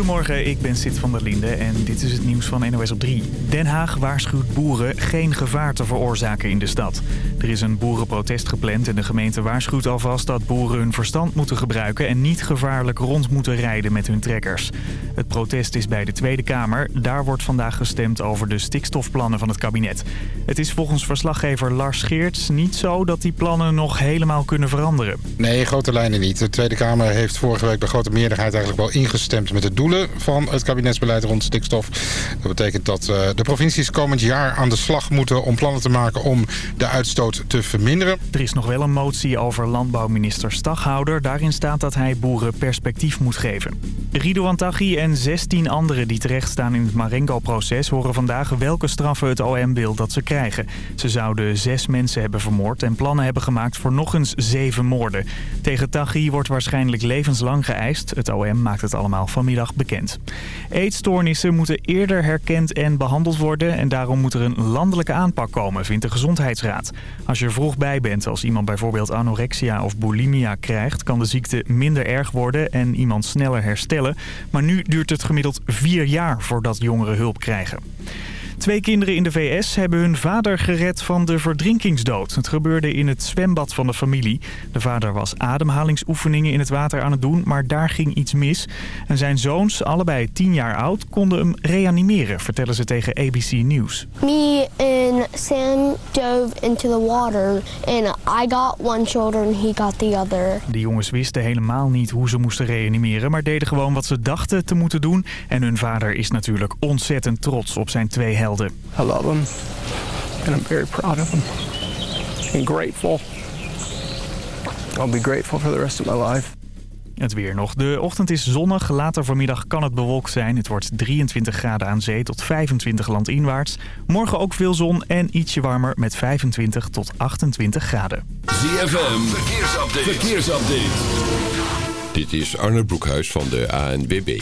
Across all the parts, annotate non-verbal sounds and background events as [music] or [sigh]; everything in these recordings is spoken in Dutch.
Goedemorgen, ik ben Sid van der Linde en dit is het nieuws van NOS op 3. Den Haag waarschuwt boeren geen gevaar te veroorzaken in de stad. Er is een boerenprotest gepland en de gemeente waarschuwt alvast dat boeren hun verstand moeten gebruiken... en niet gevaarlijk rond moeten rijden met hun trekkers. Het protest is bij de Tweede Kamer. Daar wordt vandaag gestemd over de stikstofplannen van het kabinet. Het is volgens verslaggever Lars Geerts niet zo dat die plannen nog helemaal kunnen veranderen. Nee, grote lijnen niet. De Tweede Kamer heeft vorige week de grote meerderheid eigenlijk wel ingestemd met de van het kabinetsbeleid rond stikstof. Dat betekent dat uh, de provincies komend jaar aan de slag moeten om plannen te maken om de uitstoot te verminderen. Er is nog wel een motie over landbouwminister Staghouder. Daarin staat dat hij boeren perspectief moet geven. Ridouan Taghi en 16 anderen die terechtstaan in het Marengo-proces horen vandaag welke straffen het OM wil dat ze krijgen. Ze zouden zes mensen hebben vermoord en plannen hebben gemaakt voor nog eens zeven moorden. Tegen Taghi wordt waarschijnlijk levenslang geëist. Het OM maakt het allemaal vanmiddag bekend. Eetstoornissen moeten eerder herkend en behandeld worden... en daarom moet er een landelijke aanpak komen, vindt de Gezondheidsraad. Als je er vroeg bij bent, als iemand bijvoorbeeld anorexia of bulimia krijgt... kan de ziekte minder erg worden en iemand sneller herstellen. Maar nu duurt het gemiddeld vier jaar voordat jongeren hulp krijgen. Twee kinderen in de VS hebben hun vader gered van de verdrinkingsdood. Het gebeurde in het zwembad van de familie. De vader was ademhalingsoefeningen in het water aan het doen, maar daar ging iets mis. En zijn zoons, allebei tien jaar oud, konden hem reanimeren, vertellen ze tegen ABC News. Me and Sam dove into the water and I got one shoulder and he got the other. De jongens wisten helemaal niet hoe ze moesten reanimeren, maar deden gewoon wat ze dachten te moeten doen. En hun vader is natuurlijk ontzettend trots op zijn twee helden. I love him and I'm very proud of him and grateful. I'll be grateful for the rest of my life. Het weer nog. De ochtend is zonnig. Later vanmiddag kan het bewolkt zijn. Het wordt 23 graden aan zee tot 25 landinwaarts. Morgen ook veel zon en ietsje warmer met 25 tot 28 graden. ZFM, verkeersupdate. verkeersupdate. Dit is Arne Broekhuis van de ANWB.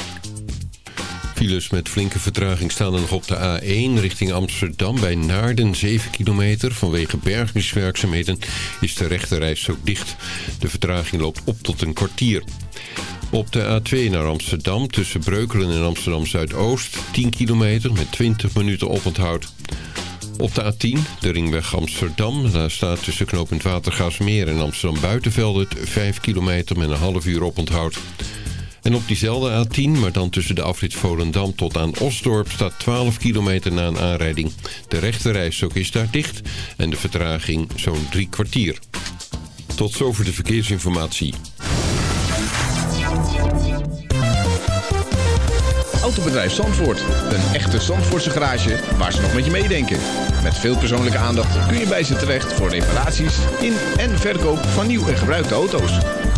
Files met flinke vertraging staan er nog op de A1 richting Amsterdam. Bij Naarden 7 kilometer. Vanwege bergingswerkzaamheden is de rechterreis ook dicht. De vertraging loopt op tot een kwartier. Op de A2 naar Amsterdam tussen Breukelen en Amsterdam Zuidoost 10 kilometer met 20 minuten oponthoud. Op de A10, de ringweg Amsterdam, daar staat tussen knooppunt Watergaasmeer en Amsterdam Buitenveldert 5 kilometer met een half uur oponthoud. En op diezelfde A10, maar dan tussen de afrit Volendam tot aan Osdorp... staat 12 kilometer na een aanrijding. De rechterrijstok is daar dicht en de vertraging zo'n drie kwartier. Tot zover de verkeersinformatie. Autobedrijf Zandvoort. Een echte Zandvoortse garage waar ze nog met je meedenken. Met veel persoonlijke aandacht kun je bij ze terecht voor reparaties in en verkoop van nieuw en gebruikte auto's.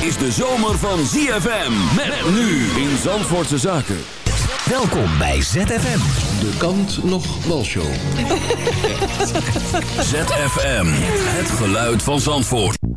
Is de zomer van ZFM. Met nu in Zandvoortse Zaken. Welkom bij ZFM. De kant nog show. [laughs] ZFM. Het geluid van Zandvoort.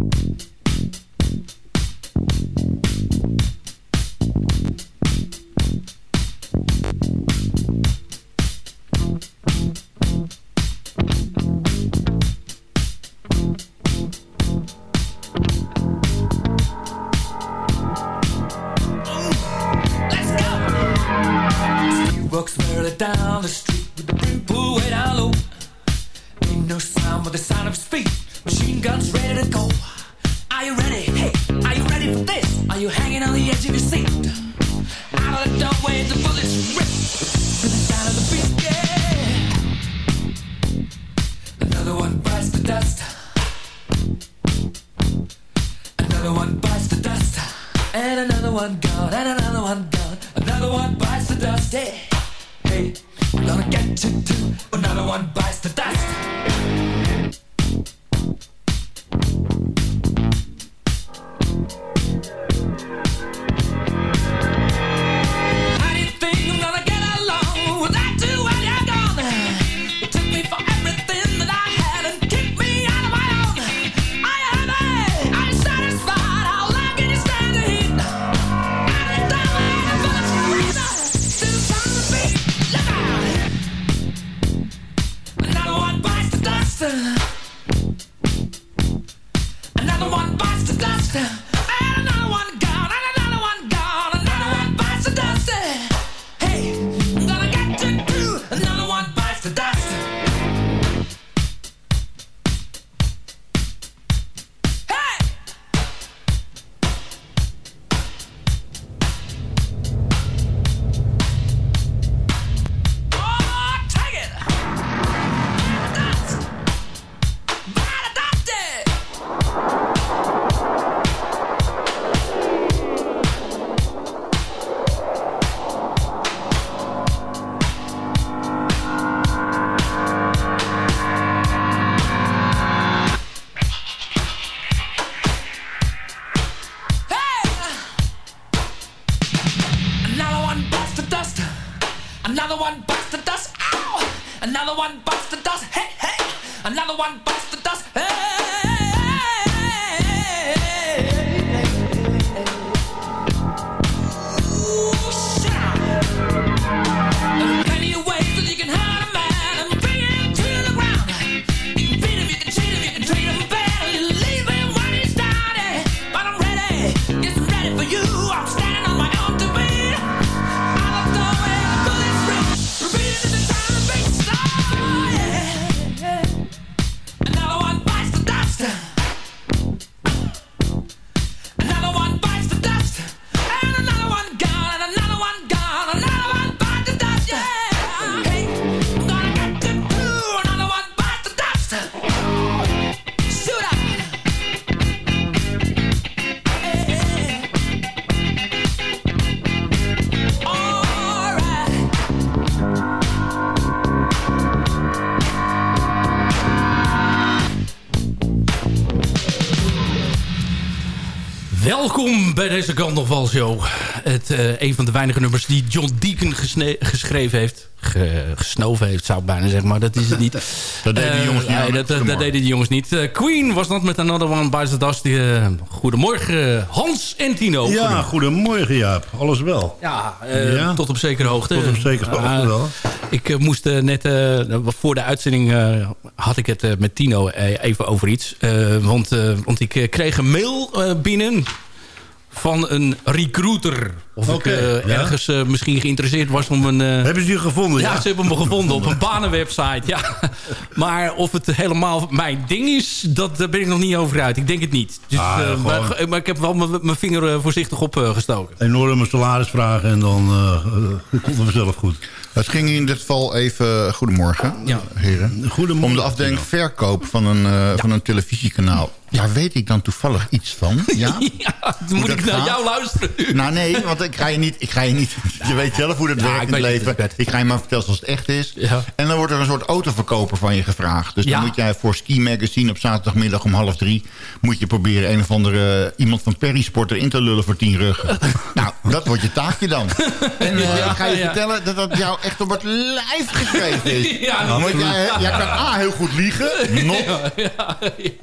Welkom bij deze Kant nog wel show. Het, uh, een van de weinige nummers die John Deacon geschreven heeft. gesnoven heeft, zou ik bijna zeggen. Maar dat is het niet. [laughs] dat deden de jongens niet. Uh, dat, dat, deden de jongens niet. Uh, Queen was dat met Another One Bites the Dust. goedemorgen Hans en Tino. Ja, goedemorgen Jaap. Alles wel? Ja, ja, tot op zekere hoogte. Tot op zekere hoogte wel. Ik moest net, voor de uitzending had ik het met Tino even over iets. want, want ik kreeg een mail binnen van een recruiter. Of okay, ik uh, ja. ergens uh, misschien geïnteresseerd was om een... Uh... Hebben ze je gevonden? Ja, ja, ze hebben me gevonden op een banenwebsite. Ja. [laughs] Maar of het helemaal mijn ding is, dat daar ben ik nog niet over uit. Ik denk het niet. Dus, ah, maar, maar, ik heb wel mijn vinger voorzichtig opgestoken. Enorme salarisvragen en dan [laughs] komt het zelf goed. Het ging in dit geval even... Goedemorgen, ja. heren. Goedemorgen. Om de afdeling verkoop van een, ja. van een televisiekanaal. Daar weet ik dan toevallig iets van. [laughs] Ja, ja moet ik naar jou luisteren? Nou nee, want ik ga je niet... Ik ga je, niet [laughs] je weet zelf hoe dat ja, werkt in het leven. Het ik ga je maar vertellen zoals het echt is. Ja. En dan wordt er een soort autoverkoper van je gevraagd. Dus dan moet jij voor Ski Magazine op zaterdagmiddag om half drie... moet je proberen een of andere... iemand van Perisport erin te lullen voor tien ruggen. [laughs] nou, dat wordt je taakje dan. En uh, ik ga je vertellen dat dat jou echt op het lijf geschreven is. Ja, want jij, jij kan A, heel goed liegen. Nog.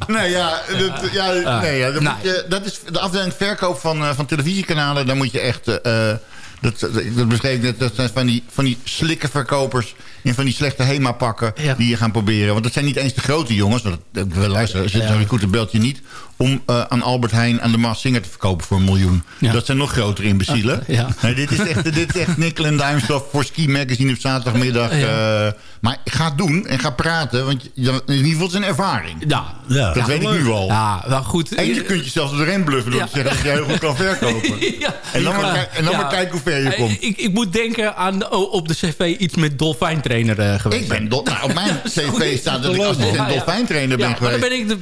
Nee, ja dat, ja, nee, ja, dat, nou. je, dat is de afdeling verkoop van, uh, van televisiekanalen. Daar moet je echt... Uh, dat, dat beschreef net, dat zijn van die, van die slikke verkopers in van die slechte HEMA-pakken die je gaan proberen. Want dat zijn niet eens de grote jongens. Dat, we luisteren, zit een goed belt je niet om uh, aan Albert Heijn aan de Maas Singer te verkopen voor een miljoen. Ja. Dat zijn nog grotere imbecielen. Ja. Nee, dit, is echt, dit is echt nikkel en duimstof voor Ski Magazine op zaterdagmiddag. Uh, maar ga doen en ga praten, want in ieder geval zijn ervaring. Ja. ja. Dat weet ik nu al. Ja, wel goed. En je kunt jezelf erin bluffen door te zeggen dat je heel goed kan verkopen. [laughs] En dan, maar, en dan maar kijken hoe ver je komt. Ik, ik moet denken aan oh, op de cv iets met dolfijntrainer uh, geweest. Ik ben nou, op mijn [laughs] cv staat dat ik assistent dolfijntrainer ben geweest.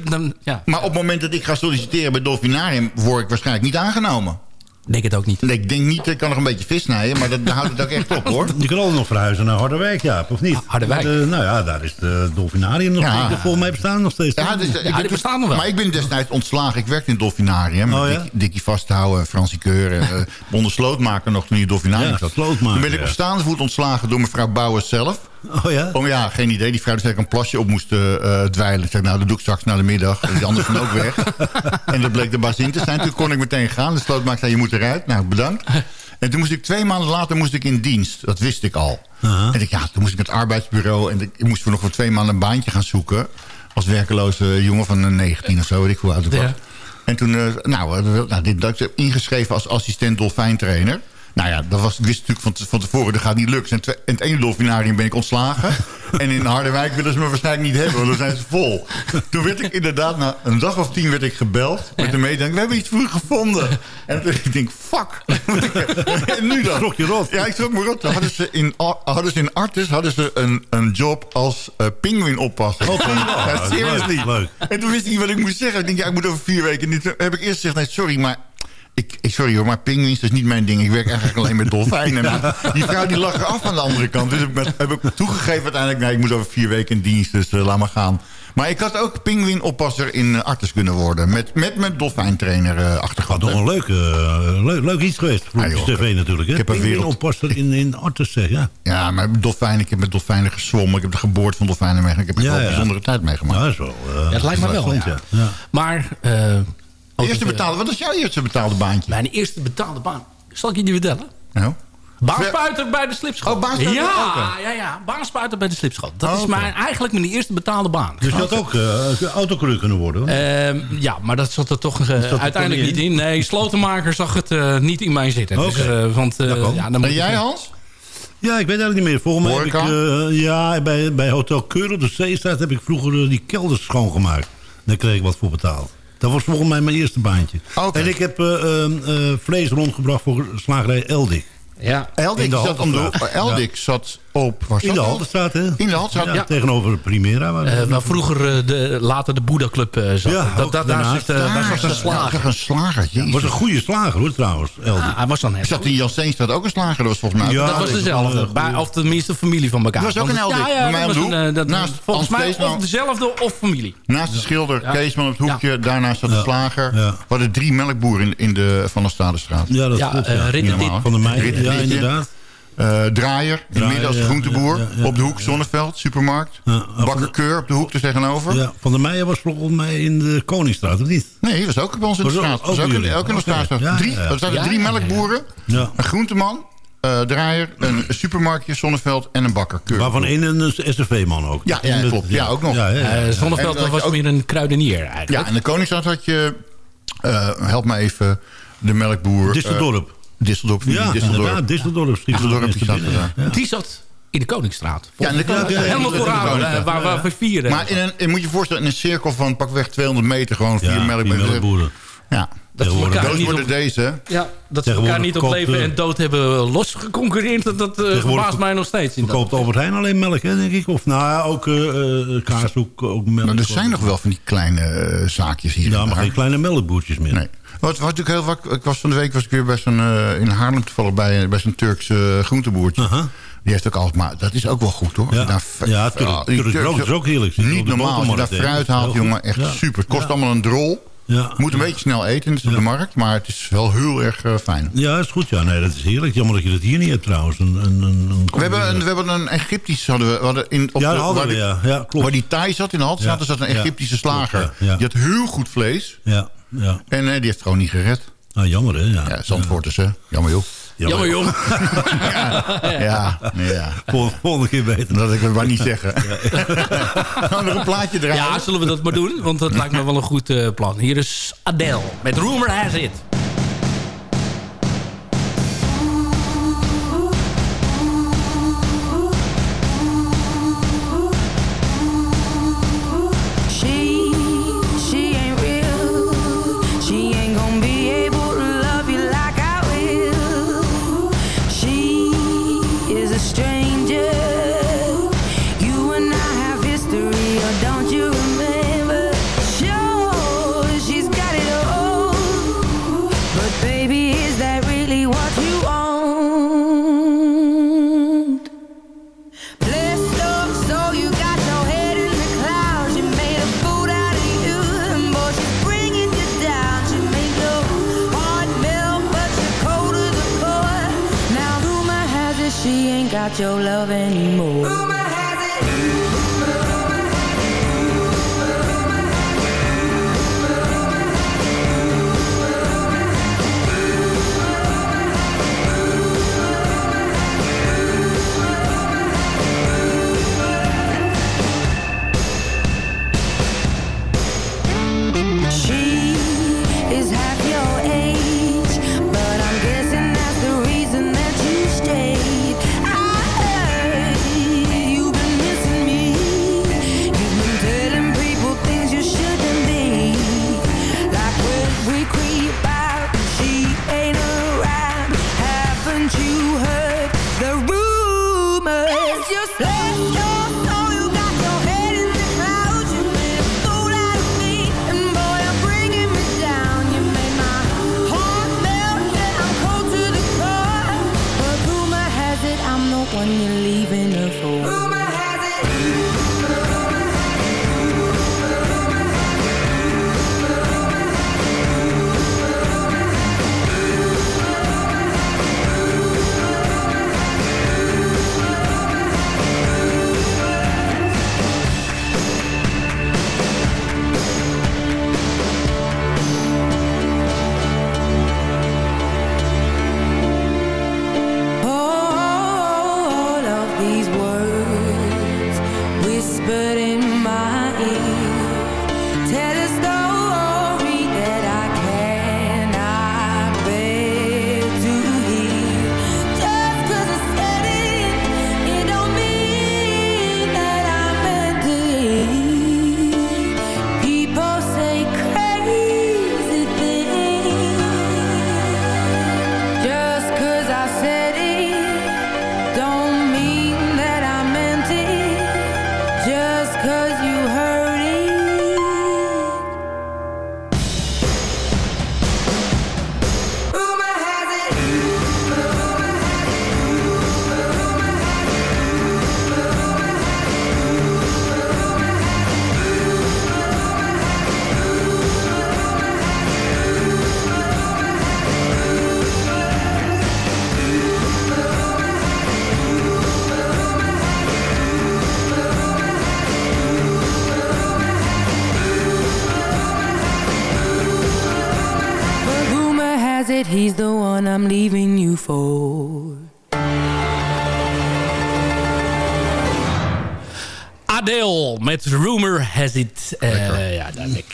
Maar op het moment dat ik ga solliciteren bij Dolfinarium... word ik waarschijnlijk niet aangenomen. Denk het ook niet. Nee, ik denk niet, ik kan nog een beetje vis snijden, maar dat, houdt het ook echt op hoor. Je kan altijd nog verhuizen naar Harderwijk, ja, of niet? Harderwijk? De, nou ja, daar is de Dolfinarium nog ja. steeds. Volgens mij bestaan nog steeds. Ja, dus, ja die bestaan nog wel. Maar ik ben destijds ontslagen. Ik werkte in het Dolfinarium. Oh, ja? Dikkie vasthouden, Fransie Keur. uh, onder slootmaker nog toen je Dolfinarium zat. Slootmaker, toen ben ik op staande voet ontslagen door mevrouw Bouwers zelf. [laughs] Oh ja? Oh ja, geen idee. Die vrouw zei dat ik een plasje op moest uh, dweilen. Ik zei, nou, dat doe ik straks naar de middag. Die anders van ook weg. [laughs] en dat bleek de baas in te zijn. Toen kon ik meteen gaan. De slootmaker zei, je moet eruit. Nou, bedankt. En toen moest ik twee maanden later moest ik in dienst. Dat wist ik al. Uh -huh. En ik, ja, toen moest ik het arbeidsbureau. En ik moest voor nog voor twee maanden een baantje gaan zoeken. Als werkeloze jongen van 19 of zo. Weet ik hoe oud ik was. Ja. En toen, uh, nou, nou, dit, dat ik ingeschreven als assistent dolfijntrainer. Nou ja, dat was, ik wist natuurlijk van, van tevoren, dat gaat niet lukken. In het ene dolfinarium ben ik ontslagen. [laughs] en in Harderwijk willen ze me waarschijnlijk niet hebben, want dan zijn ze vol. Toen werd ik inderdaad, na een dag of tien werd ik gebeld. Met de mededeling, we hebben iets voor u gevonden. En toen ik denk, fuck. [laughs] en nu dan? Schrok je rot? Ja, ik schrok me rot. Hadden ze in, hadden ze in Artis hadden ze een, een job als uh, pinguïn oppasser. Oh, [laughs] ja, seriously. Leuk. En toen wist ik niet wat ik moest zeggen. Ik denk, ja, ik moet over vier weken. En toen heb ik eerst gezegd, nee, sorry, maar ik, ik, sorry hoor, maar pinguïns is niet mijn ding. Ik werk eigenlijk alleen met dolfijnen. [laughs] die vrouw die lag af aan de andere kant. Dus ik heb ik toegegeven uiteindelijk... Nee, ik moet over vier weken in dienst, dus uh, laat maar gaan. Maar ik had ook pinguïnoppasser in uh, Artes kunnen worden. Met, met mijn dolfijntrainer uh, achtergrond. Wat toch een leuk, uh, leuk, leuk iets geweest. Voor ah, tv natuurlijk. Hè? Ik heb een in, in Artes, zeg. Ja. ja, maar dolfijnen, ik heb met dolfijnen gezwommen. Ik heb de geboorte van dolfijnen meegemaakt. Ik heb ja, een bijzondere tijd meegemaakt. Ja, dat is wel, ja, het lijkt me wel, ja. Maar... eerste betaalde, wat is jouw eerste betaalde baantje? Mijn eerste betaalde baan. Zal ik je die vertellen? Nou? Baanspuiter bij de slipschool. Oh, baanspuiter? Ja, ja, ja, baanspuiter bij de slipschool. Dat is mijn, eigenlijk mijn eerste betaalde baan. Dus je had ook uh, autocoureur kunnen worden? Uh, ja, maar dat zat er toch uh, uiteindelijk niet in. Nee, slotenmaker zag het uh, niet in mij zitten. Okay. Dus, want, ja, dan en jij, Hans? Ja, ik weet eigenlijk niet meer. Volgens mij heb ik... ja, bij, bij Hotel Keur op de Zeestraat heb ik vroeger die kelders schoongemaakt. Daar kreeg ik wat voor betaald. Dat was volgens mij mijn eerste baantje. Okay. En ik heb vlees rondgebracht voor slagerij Eldik. Ja. Eldik, zat, om de, Eldik zat op... in de Haltestraat, hè? In de Haltestraat, ja. Tegenover Primera. Waar, uh, waar vroeger uh, de, later de Boeddha Club uh, zat. Ja, dat, dat, daar, zit, daar zat een slager. een slager, was een goede slager, hoor, trouwens. Ja, hij was dan Zat in Jan Steenstraat ook een slager? Dat was volgens mij... Ja, dat was dezelfde. Bij, of tenminste familie van elkaar. Dat was ook een. Ja, ja, dat naast volgens mij of dezelfde of familie. Naast de schilder, Keesman op het hoekje. Daarnaast zat de slager. We hadden drie melkboeren in de Van der Stadestraat. Ja, dat klopt. Van de Meijer, ja, inderdaad. Uh, draaier, in midden als groenteboer. op de hoek Zonneveld, supermarkt. Bakkerkeur op de hoek er tegenover. Ja, van der Meijer was volgens mij in de Koningsstraat, of niet? Nee, was ook bij ons in de straat. Was ook, in, ook in de straat. Drie, er zaten drie melkboeren, een groenteman, uh, draaier, een supermarktje, Zonneveld en een bakkerkeur. Waarvan één een SFV-man ook. Ja, ja klopt. Ja, ook nog. Ja, uh, Zonneveld was ook... meer een kruidenier eigenlijk. Ja, in de Koningsstraat had je, uh, help me even, de melkboer... Disseldorp. Disseldorp. Ja, Disseldorp. Disseldorp. Disseldorp die zat Die zat in de Koningsstraat. Ja, in de Koningsstraat. Helemaal vooraan, eh, waar, waar we vieren. Maar in een, je moet je voorstellen, in een cirkel van pakweg 200 meter... gewoon vier melkboeren. Ja. Dat ze elkaar niet op, deze. Ja, dat ze elkaar niet op leven en dood hebben losgeconcurreerd. Dat, dat uh, verbaast mij nog steeds. In koopt Albert Heijn alleen melk, hè, denk ik? Of nou ja, ook uh, kaas, ook, ook melk. Maar er zijn nog wel van die kleine zaakjes hier. Ja, maar geen kleine melkboertjes meer. Nee. Wat, wat natuurlijk heel vaak, ik was van de week was ik weer bij zo'n, uh, in Haarlem toevallig bij, bij zo'n Turks uh, groenteboertje. Uh -huh. Die heeft ook altijd, maar dat is ook wel goed hoor. Ja, daar, ja Turks brood is ook heerlijk. Niet normaal, als je daar fruit haalt, jongen, echt super. Het kost allemaal een drol. Ja, moet een beetje snel eten, het is op de markt, maar het is wel heel erg uh, fijn. Ja, is goed. Ja, nee, dat is heerlijk. Jammer dat je dat hier niet hebt trouwens. Een, een, een, we, hebben een, we hebben een Egyptisch, hadden we, hadden in, op ja, de, hadden we, ja. ja klopt. Waar die Thai zat in de hand, zat, zat een Egyptische slager. Die had heel goed vlees. Ja, ja. En uh, die heeft gewoon niet gered. Ah, jammer hè? Ja, ja Zandvoorters hè. Jammer joh. Jammer, jong. [laughs] ja, ja, ja. Volgende keer beter. Dat ik het maar niet zeggen. [laughs] Gaan nog een plaatje draaien? Ja, zullen we dat maar doen? Want dat lijkt me wel een goed uh, plan. Hier is Adele met Rumor Has It. Your love anymore one you're leaving her for. Rumor has it.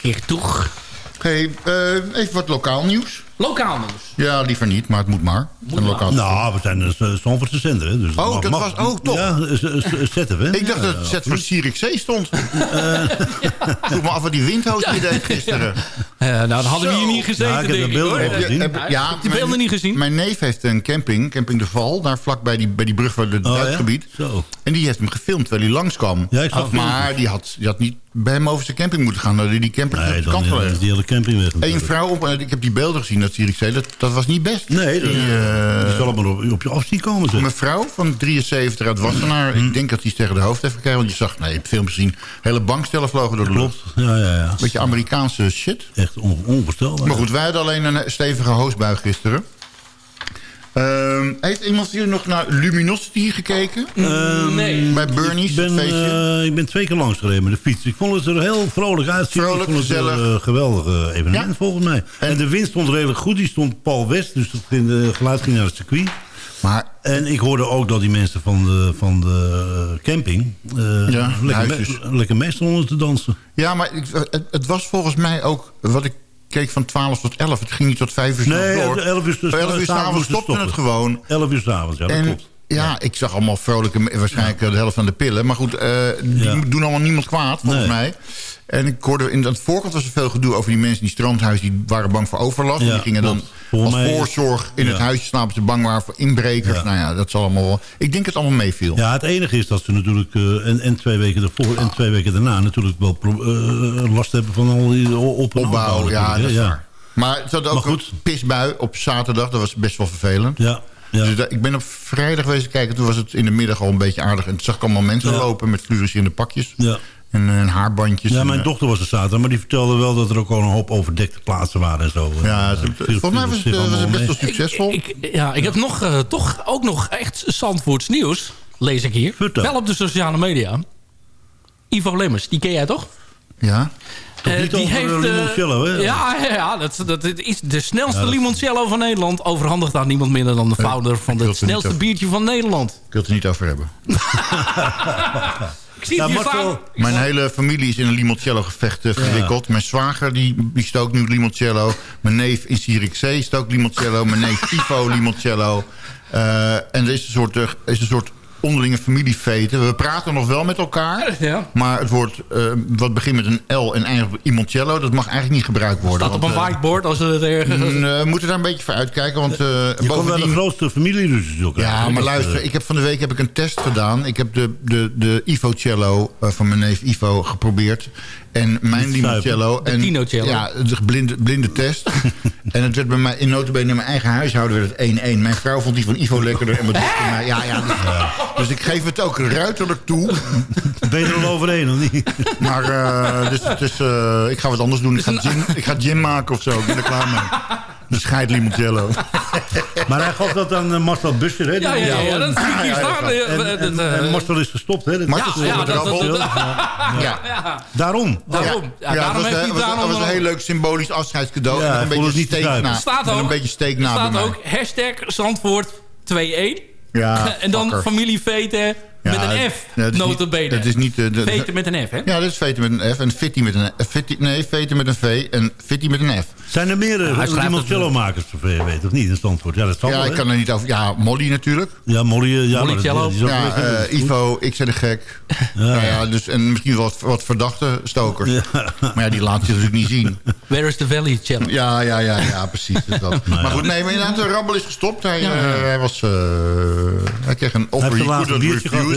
Ik toch. Hey, uh, even wat lokaal nieuws. Lokaal nieuws? Ja, liever niet, maar het moet maar. Moet lokaal nou, we zijn dus uh, Zandvoortse zender. Hè, dus oh, dat was ook oh, toch? Ja, zetten we. Ik dacht ja, dat het zet voor Sirix C stond. [laughs] Vroeg me af wat die windhoos die deed gisteren. Nou, dan hadden we hier niet gezeten, ja, ik heb denk de beelden ik. Gezien. Heb, ja, heb je beelden mijn, niet gezien? Mijn neef heeft een camping, Camping de Val. Daar vlak bij die, bij die brug van het oh. Ja? Zo. En die heeft hem gefilmd terwijl hij langskwam. Ja, ik zag maar die had, die had niet bij hem over zijn camping moeten gaan. Dat hij die camper nee, op de kant van die hele camping weg. Eén vrouw op, ik heb die beelden gezien, dat Sirix C. Dat, dat was niet best. Nee, die, uh, die zal allemaal op, op je af zien komen. Zeg. Mevrouw van 73 uit Wassenaar. Ik denk dat hij tegen de hoofd heeft gekregen. Want je zag, nee, het filmpje zien. Hele bankstellen vlogen door de lucht. Ja, ja, ja. Beetje Amerikaanse shit. Echt on onvoorstelbaar. Maar goed, wij hadden alleen een stevige hoosbui gisteren. Uh, heeft iemand hier nog naar Luminosity gekeken? Uh, nee. Bij Bernie's, ik ben, uh, ik ben twee keer langs gereden met de fiets. Ik vond het er heel vrolijk uitzien. Vrolijk, ik vond het gezellig. een geweldig evenement Ja. volgens mij. En, de wind stond redelijk goed. Die stond Paul West, dus het geluid ging naar het circuit. Maar En ik hoorde ook dat die mensen van de, van de camping... eh, Ja, lekker, me, lekker stonden te dansen. Ja, maar ik, het, het was volgens mij ook... Wat ik keek van 12 tot 11. Het ging niet tot 5 uur Nee, door. 11 uur, Voor 11 uur s'avonds stopte het gewoon. 11 uur s'avonds, ja, dat En klopt. Ja, ik zag allemaal vrolijke... Waarschijnlijk eh, de helft van de pillen. Maar goed, eh, die doen allemaal niemand kwaad, volgens Nee. mij. En ik hoorde... In het voorkant was er veel gedoe over die mensen... die strandhuis, die waren bang voor overlast. Ja, die gingen dan als mij- voorzorg in het huisje slapen. Ze bang waren voor inbrekers. Ja. Nou ja, dat zal allemaal wel... Ik denk dat het allemaal meeviel. Ja, het enige is dat ze natuurlijk... eh, en, en twee weken ervoor en twee weken daarna... natuurlijk wel last hebben van al die op- en Opbouw, ja, dat is waar. Maar het had ook Maar goed. een pisbui op zaterdag. Dat was best wel vervelend. Ja, ja. Dus ik ben op vrijdag geweest kijken. Toen was het in de middag al een beetje aardig. En toen zag ik allemaal mensen Ja. lopen met fluorescerende pakjes. ja. En, eh, haarbandjes. Ja, en, mijn eh, dochter was er zaterdag, maar die vertelde wel dat er ook al een hoop overdekte plaatsen waren en zo. Ja, En, ze- eh, volgens mij was het, was het best wel succesvol. Ik, ja, ik heb nog, toch ook nog echt Zandvoorts nieuws, lees ik hier. Vertel. Wel op de sociale media. Ivo Lemmers, die ken jij toch? ja. Toch Eh, niet over eh, limoncello, hè? Ja, ja, dat, dat is de snelste Ja, dat- limoncello van Nederland. Overhandigd aan niemand minder dan de founder van het snelste over. biertje van Nederland. Ik wil het er niet over hebben. [laughs] Ik zie Ja, Marcel, staan. Mijn hele familie is in een limoncello gevecht eh, verwikkeld. Mijn zwager die, die stookt nu limoncello. Mijn neef in Zierikzee stookt limoncello. Mijn neef Ivo limoncello. Eh, en er is een soort, er is een soort onderlinge familiefeten. We praten nog wel met elkaar. [laughs] Ja. Maar het woord eh, wat begint met een L en eindigt op limoncello... dat mag eigenlijk niet gebruikt worden. Staat op een eh, whiteboard als we het ergens... mm, eh, we moeten daar een beetje voor uitkijken. Want eh, Je wel de grootste familieruzies ook Ja, maar luister, ik heb van de week heb ik een test gedaan. Ik heb de, de, de Ivo Cello eh, van mijn neef Ivo geprobeerd. En mijn limoncello. En, Tinocello. Ja, de blinde, blinde test. [laughs] en het werd bij mij in notabene in mijn eigen huishouden werd het 1-1. Mijn vrouw vond die van Ivo lekkerder. En mijn dochter mij. Ja, ja, dus, dus ik geef het ook ruiterlijk toe. [laughs] Ben je er al overheen, of niet? Maar eh, dus, dus, ik ga wat anders doen. Ik ga, gin, ik ga gin maken of zo. Ik ben er klaar mee. [laughs] Scheid limoncello. [laughs] Maar hij gaf dat aan eh, Marcel Buscher, hè? Ja, ja, ja, ja, dat zie ik hier Ja, ja, staan. ja. En, eh, en, dat, en Marcel is gestopt, hè? Marcel ja, is ja. Daarom. Daarom. Daarom dat was, heeft hij een heel leuk symbolisch afscheidscadeau. Ja, een beetje het niet te steek na. staat ook, een beetje steek na bij staat ook hashtag Zandvoort 2-1. Ja, [laughs] en dan fucker. Met een F, ja, notabene. Dat is niet... de, Veten met een F, hè? Ja, dat is veten met een F en fitty met een F. Fitty, nee, veten met een V en fitty met een F. Zijn er meer hij uh, schrijft limoncello-makers, zover je weet, of niet, in Zandvoort? Ja, dat zal Ja, wel, ik kan er niet over... Ja, Molly natuurlijk. Ja, Molly, eh, ja, Molly Cello. Ja, eh. Ivo, ik ben de gek. [laughs] Nou ja, dus, en misschien wat, wat verdachte stokers. Maar ja, die laat je natuurlijk niet zien. [laughs] Where is the Valley Challenge? Ja, ja, ja, ja precies. Dus dat. [laughs] Maar goed, nee, maar inderdaad, de rabbel is gestopt. Hij, Ja. hij, was, eh, hij kreeg een Hij offer heeft een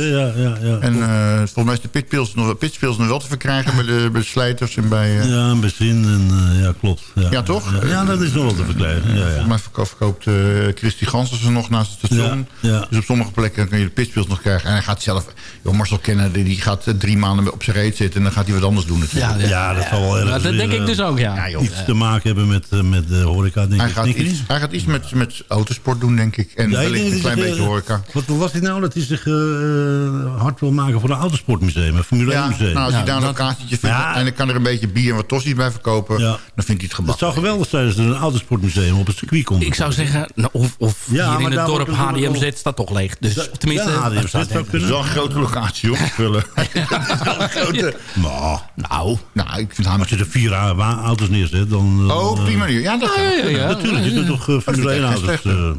Ja, ja, ja. En eh, volgens mij is de pitpils nog, wel- pitpils nog wel te verkrijgen bij de, bij de slijters en bij... eh, Ja, een bezin en eh, ja, klopt. Ja, Ja, toch? Ja, ja, dat is nog wel te verkrijgen. Ja, ja. Volgens mij verkoopt, verkoopt eh, Christy Gansen nog naast het station. Ja, ja. Dus op sommige plekken kun je de pitspils nog krijgen. En hij gaat zelf... Joh, Marcel Kenner die die gaat drie maanden op zijn reet zitten... en dan gaat hij wat anders doen natuurlijk. Ja, dat zal wel ergens dat denk ik dus ook, ja. Ja, joh. Iets te maken hebben met, met de horeca, denk Hij ik. gaat, iets, hij gaat iets met, met autosport doen, denk ik. En wellicht een klein beetje horeca. Wat was hij nou? Dat hij zich eh, hard wil maken voor een autosportmuseum. Een Formule 1 museum. Nou, als hij daar een locatie vindt en dan kan er een beetje bier en wat tossies bij verkopen, dan vindt hij het gebakken. Het zou geweldig zijn als er een autosportmuseum op het circuit komt. Ik zou zeggen, nou, of, of Ja, hier in het dorp HDMZ staat toch leeg. Dus tenminste... Ja, HDMZ zou Dat is kunnen. wel een grote locatie, hoor. Vullen. [laughs] grote... Nou, nou, nou, ik vind als je er vier auto's neerzet, dan... dan, Oh, eh, manier. Ja, dat ja, ja, ja. Natuurlijk, je kunt toch uh, Formule 1 geen auto's...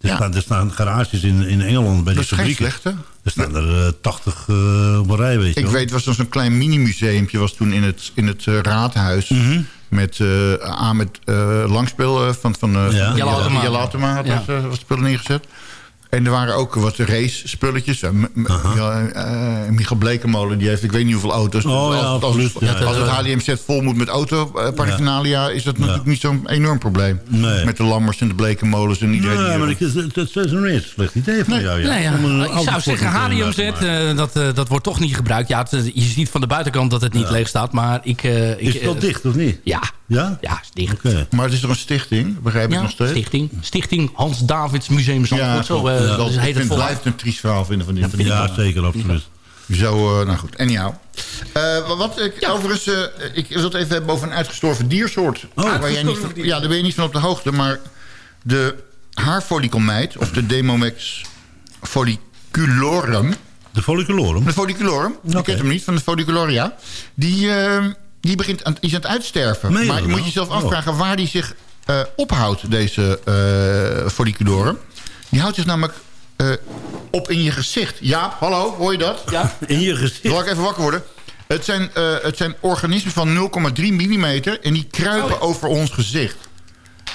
er, staan, er staan garages in, in Engeland bij Dat de is geen fabrieken. slechte. Er staan er eh, 80 eh, op een rij, weet je Ik wel. weet, was er zo'n klein mini-museumpje was toen in het, in het eh, raadhuis. Met, eh aan met eh, langspel van, van eh, Ja. Automa had Ja. was, was spullen neergezet. En er waren ook wat race-spulletjes. Eh, m- m- ja, eh, Michael Blekemolen, die heeft ik weet niet hoeveel auto's. Oh, ja, als, als, als, Ja, als het HDMZ vol moet met auto-paraphernalia... is dat natuurlijk niet zo'n enorm probleem. Nee. Met de Lammers en de Blekemolens en iedereen Nee, maar het, het, het is een eerste slecht idee van jou. Ja. Nee, een Ik zou zeggen, HDMZ, eh, dat, eh, dat wordt toch niet gebruikt. Ja, het, je ziet van de buitenkant dat het niet leeg staat, maar ik... eh, ik Is het eh, dicht of niet? Ja, Ja? ja. Oké. Maar het is toch een stichting, begrijp ik Ja, nog steeds? stichting. Stichting Hans Davids Museum Zandvoort. zo eh, dat, dus ik heet het blijft een triest verhaal vinden van die, van die Ja, zeker, absoluut. Zo, eh, nou goed. Anyhow. Eh wat, ik, Overigens, eh, ik wil het even hebben over een uitgestorven diersoort. Oh, waar jij niet van, ja, daar ben je niet van op de hoogte. Maar de haarfollikelmeid, of de Demomex folliculorum... De folliculorum? De folliculorum, je kent hem niet, van de folliculoria. Die, eh, die, begint aan, is aan het uitsterven. Meen maar je moet nou? jezelf Oh. afvragen waar die zich eh, ophoudt, deze eh folliculorum. Die houdt zich namelijk eh, op in je gezicht. Jaap, hallo, hoor je dat? Ja. [laughs] In je gezicht? Zal ik even wakker worden? Het zijn, eh, het zijn organismen van 0,3 mm en die kruipen Oh, over ons gezicht.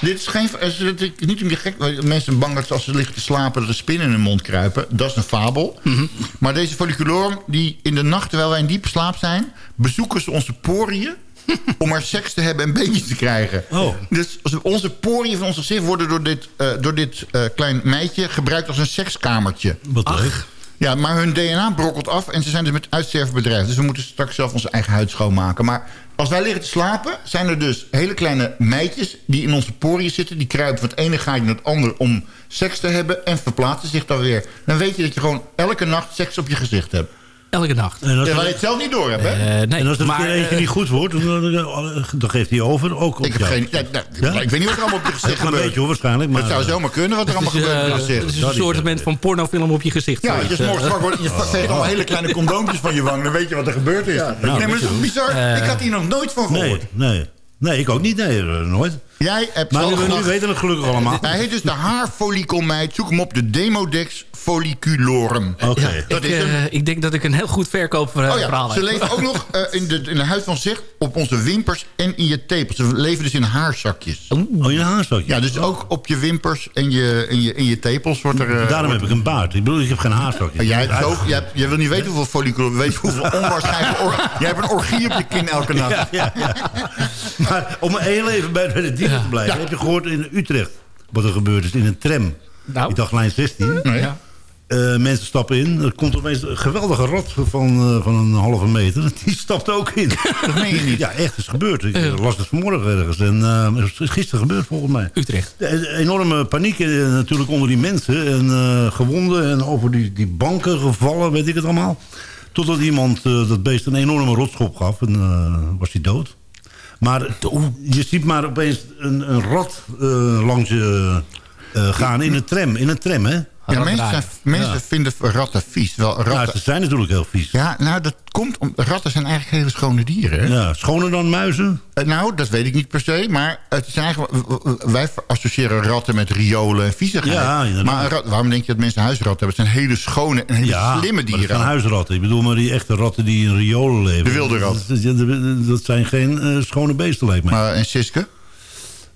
Dit is geen, eh, niet om je gek. want Mensen bang dat als ze liggen te slapen... dat er spinnen in hun mond kruipen. Dat is een fabel. Mhm. Maar deze folliculorum, die in de nacht... terwijl wij in diepe slaap zijn... bezoeken ze onze poriën... [laughs] om er seks te hebben en baby's te krijgen. Oh. Dus onze poriën van ons gezicht... worden door dit, eh, door dit eh, klein meidje gebruikt als een sekskamertje. Wat leuk. Ja, maar hun DNA brokkelt af en ze zijn dus met uitsterven bedreigd. Dus we moeten straks zelf onze eigen huid schoonmaken. Maar als wij liggen te slapen, zijn er dus hele kleine meidjes... die in onze poriën zitten. Die kruipen van het ene gaatje naar het ander om seks te hebben... en verplaatsen zich dan weer. Dan weet je dat je gewoon elke nacht seks op je gezicht hebt. Elke nacht. En als Terwijl er, je het zelf niet door hebt, hè? Eh, nee, en als er een maar, eentje eh, niet goed wordt, dan, dan, dan geeft hij over. Ook op ik heb jou. geen... Ja, nou, Ja? Ik weet niet wat er allemaal op je gezicht [laughs] Een gebeurt. beetje hoor, waarschijnlijk. Maar, het zou zomaar kunnen wat er allemaal is, gebeurt op je eh, gezicht. het is een soort van pornofilm op je gezicht. Ja, je eh. wakker wordt, je veegt allemaal hele kleine condoompjes van je wang. Dan weet je wat er gebeurd is. nee, maar dat is toch bizar? Eh, ik had hier nog nooit van gehoord. Nee, nee. Nee, ik ook niet. Nee, eh, nooit. Jij hebt Maar wel nu, weten we het gelukkig allemaal. Hij heet dus de haarfollikelmeid. Zoek hem op, de Demodex folliculorum. Oké. Ja, Dat ik, eh, ik denk dat ik een heel goed verkoopverhaal Oh ja, heb. ze leven ook nog eh, in, de, in de huid van zicht op onze wimpers en in je tepels. Ze leven dus in haarzakjes. Oh, je haarzakje. Ja, dus ook op je wimpers en je, en je, en je tepels wordt er... eh, Daarom heb ik een baard. Ik bedoel, ik heb geen haarzakje. Jij, hebt zo, jij, hebt- jij wil niet weten hoeveel folliculen, weet je hoeveel [laughs] onwaarschijnlijke... or- jij hebt een orgie op je kin elke nacht. Ja, ja, ja. Maar om heel even bij, bij de dieren te blijven. Ja. Heb je gehoord in Utrecht wat er gebeurd is in een tram? Nou. Ik dacht lijn 16. Nee. Ja. Eh, mensen stappen in. Er komt opeens een geweldige rat van, eh, van een halve meter. [laughs] Die stapt ook in. [laughs] Dat meen je niet. Ja, echt is gebeurd. Ik eh, las het vanmorgen ergens. En het is gisteren gebeurd volgens mij. Utrecht. De- enorme paniek natuurlijk onder die mensen. En gewonden en over die, die banken gevallen, weet ik het allemaal. Totdat iemand dat beest een enorme rotschop gaf. En was hij dood. Maar je ziet maar opeens een, een rat langs je gaan in een tram. In een tram, hè? Ja, mensen, Ja. vinden ratten vies. Wel, Ja, ratten, ze zijn natuurlijk heel vies. ja, nou, dat komt om... Ratten zijn eigenlijk hele schone dieren, hè? Ja, schoner dan muizen? Eh, Nou, dat weet ik niet per se, maar het zijn eigenlijk, wij associëren ratten met riolen en viezigheid. Ja, inderdaad. maar rat- waarom denk je dat mensen huisratten hebben? Het zijn hele schone en hele Ja, slimme dieren. zijn huisratten. Ik bedoel maar die echte ratten die in riolen leven. De wilde rat. Dat, dat- dat- dat zijn geen eh, schone beesten, lijkt mij. Maar, en Siske?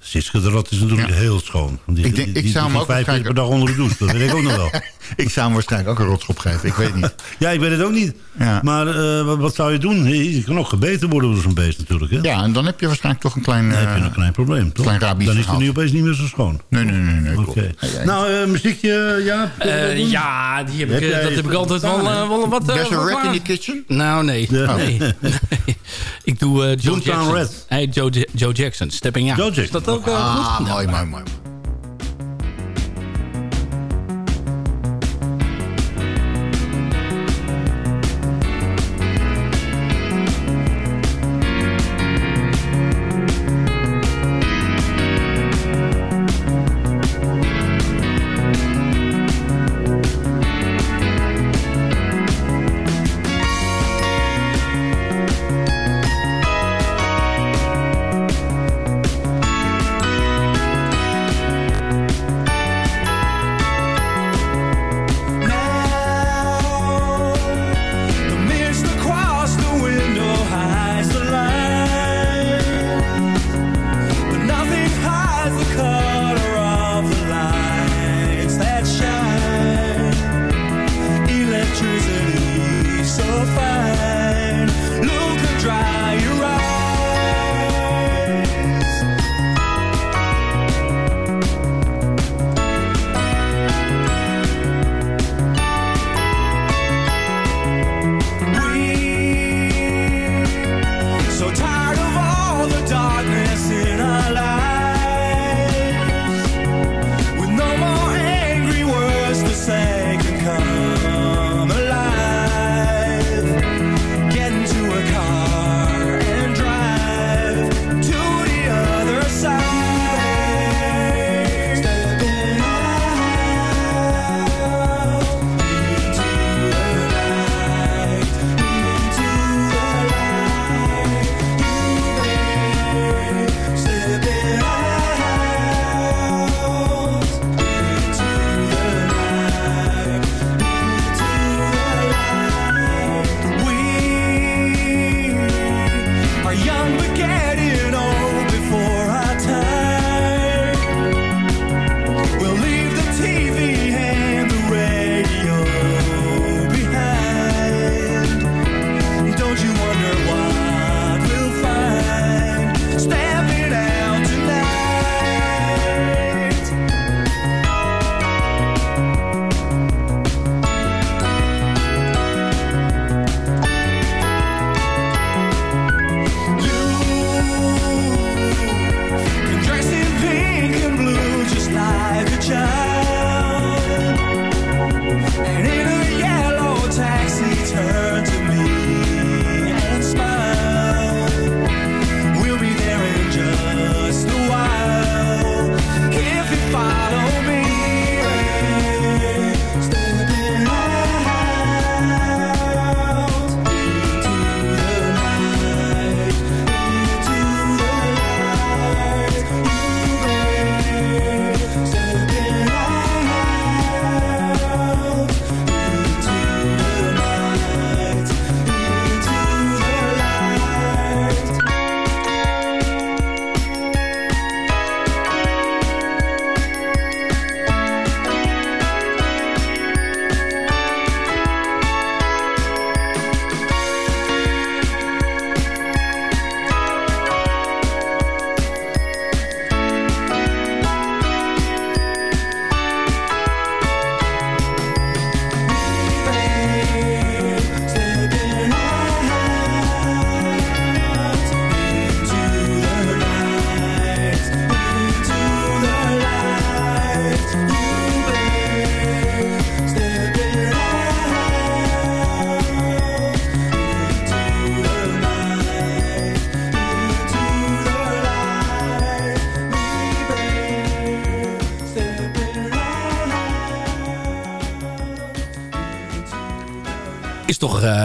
Siske de rat is natuurlijk heel schoon. Want Die, Ik denk- ik die, die, zou hem ook vijf keer per dag onder de douche. Dat weet ik ook nog wel. [laughs] ik zou hem waarschijnlijk ook een rotschop geven, ik weet niet. [laughs] Ja, ik weet het ook niet. Ja. Maar eh, wat, wat zou je doen? Je kan ook gebeten worden door zo'n beest natuurlijk. Hè? Ja, en dan heb je waarschijnlijk toch een klein... Dan heb je eh, een klein probleem, toch? klein rabies Dan is hij nu opeens niet meer zo schoon. Nee, nee, nee, nee. Oké. Ja, ja, Nou, eh, muziekje, ja. Eh, ja, die heb ik, dat heb ik altijd wel, wel wat... eh, There's a rat in the kitchen? Nou, nee. Ja. nee. [laughs] ik doe eh, Joe Jackson. Rats. Hey, Joe, Joe Jackson, Stepping Out. Joe Jackson. Is dat ook eh, Ah, goed? mooi, mooi, mooi.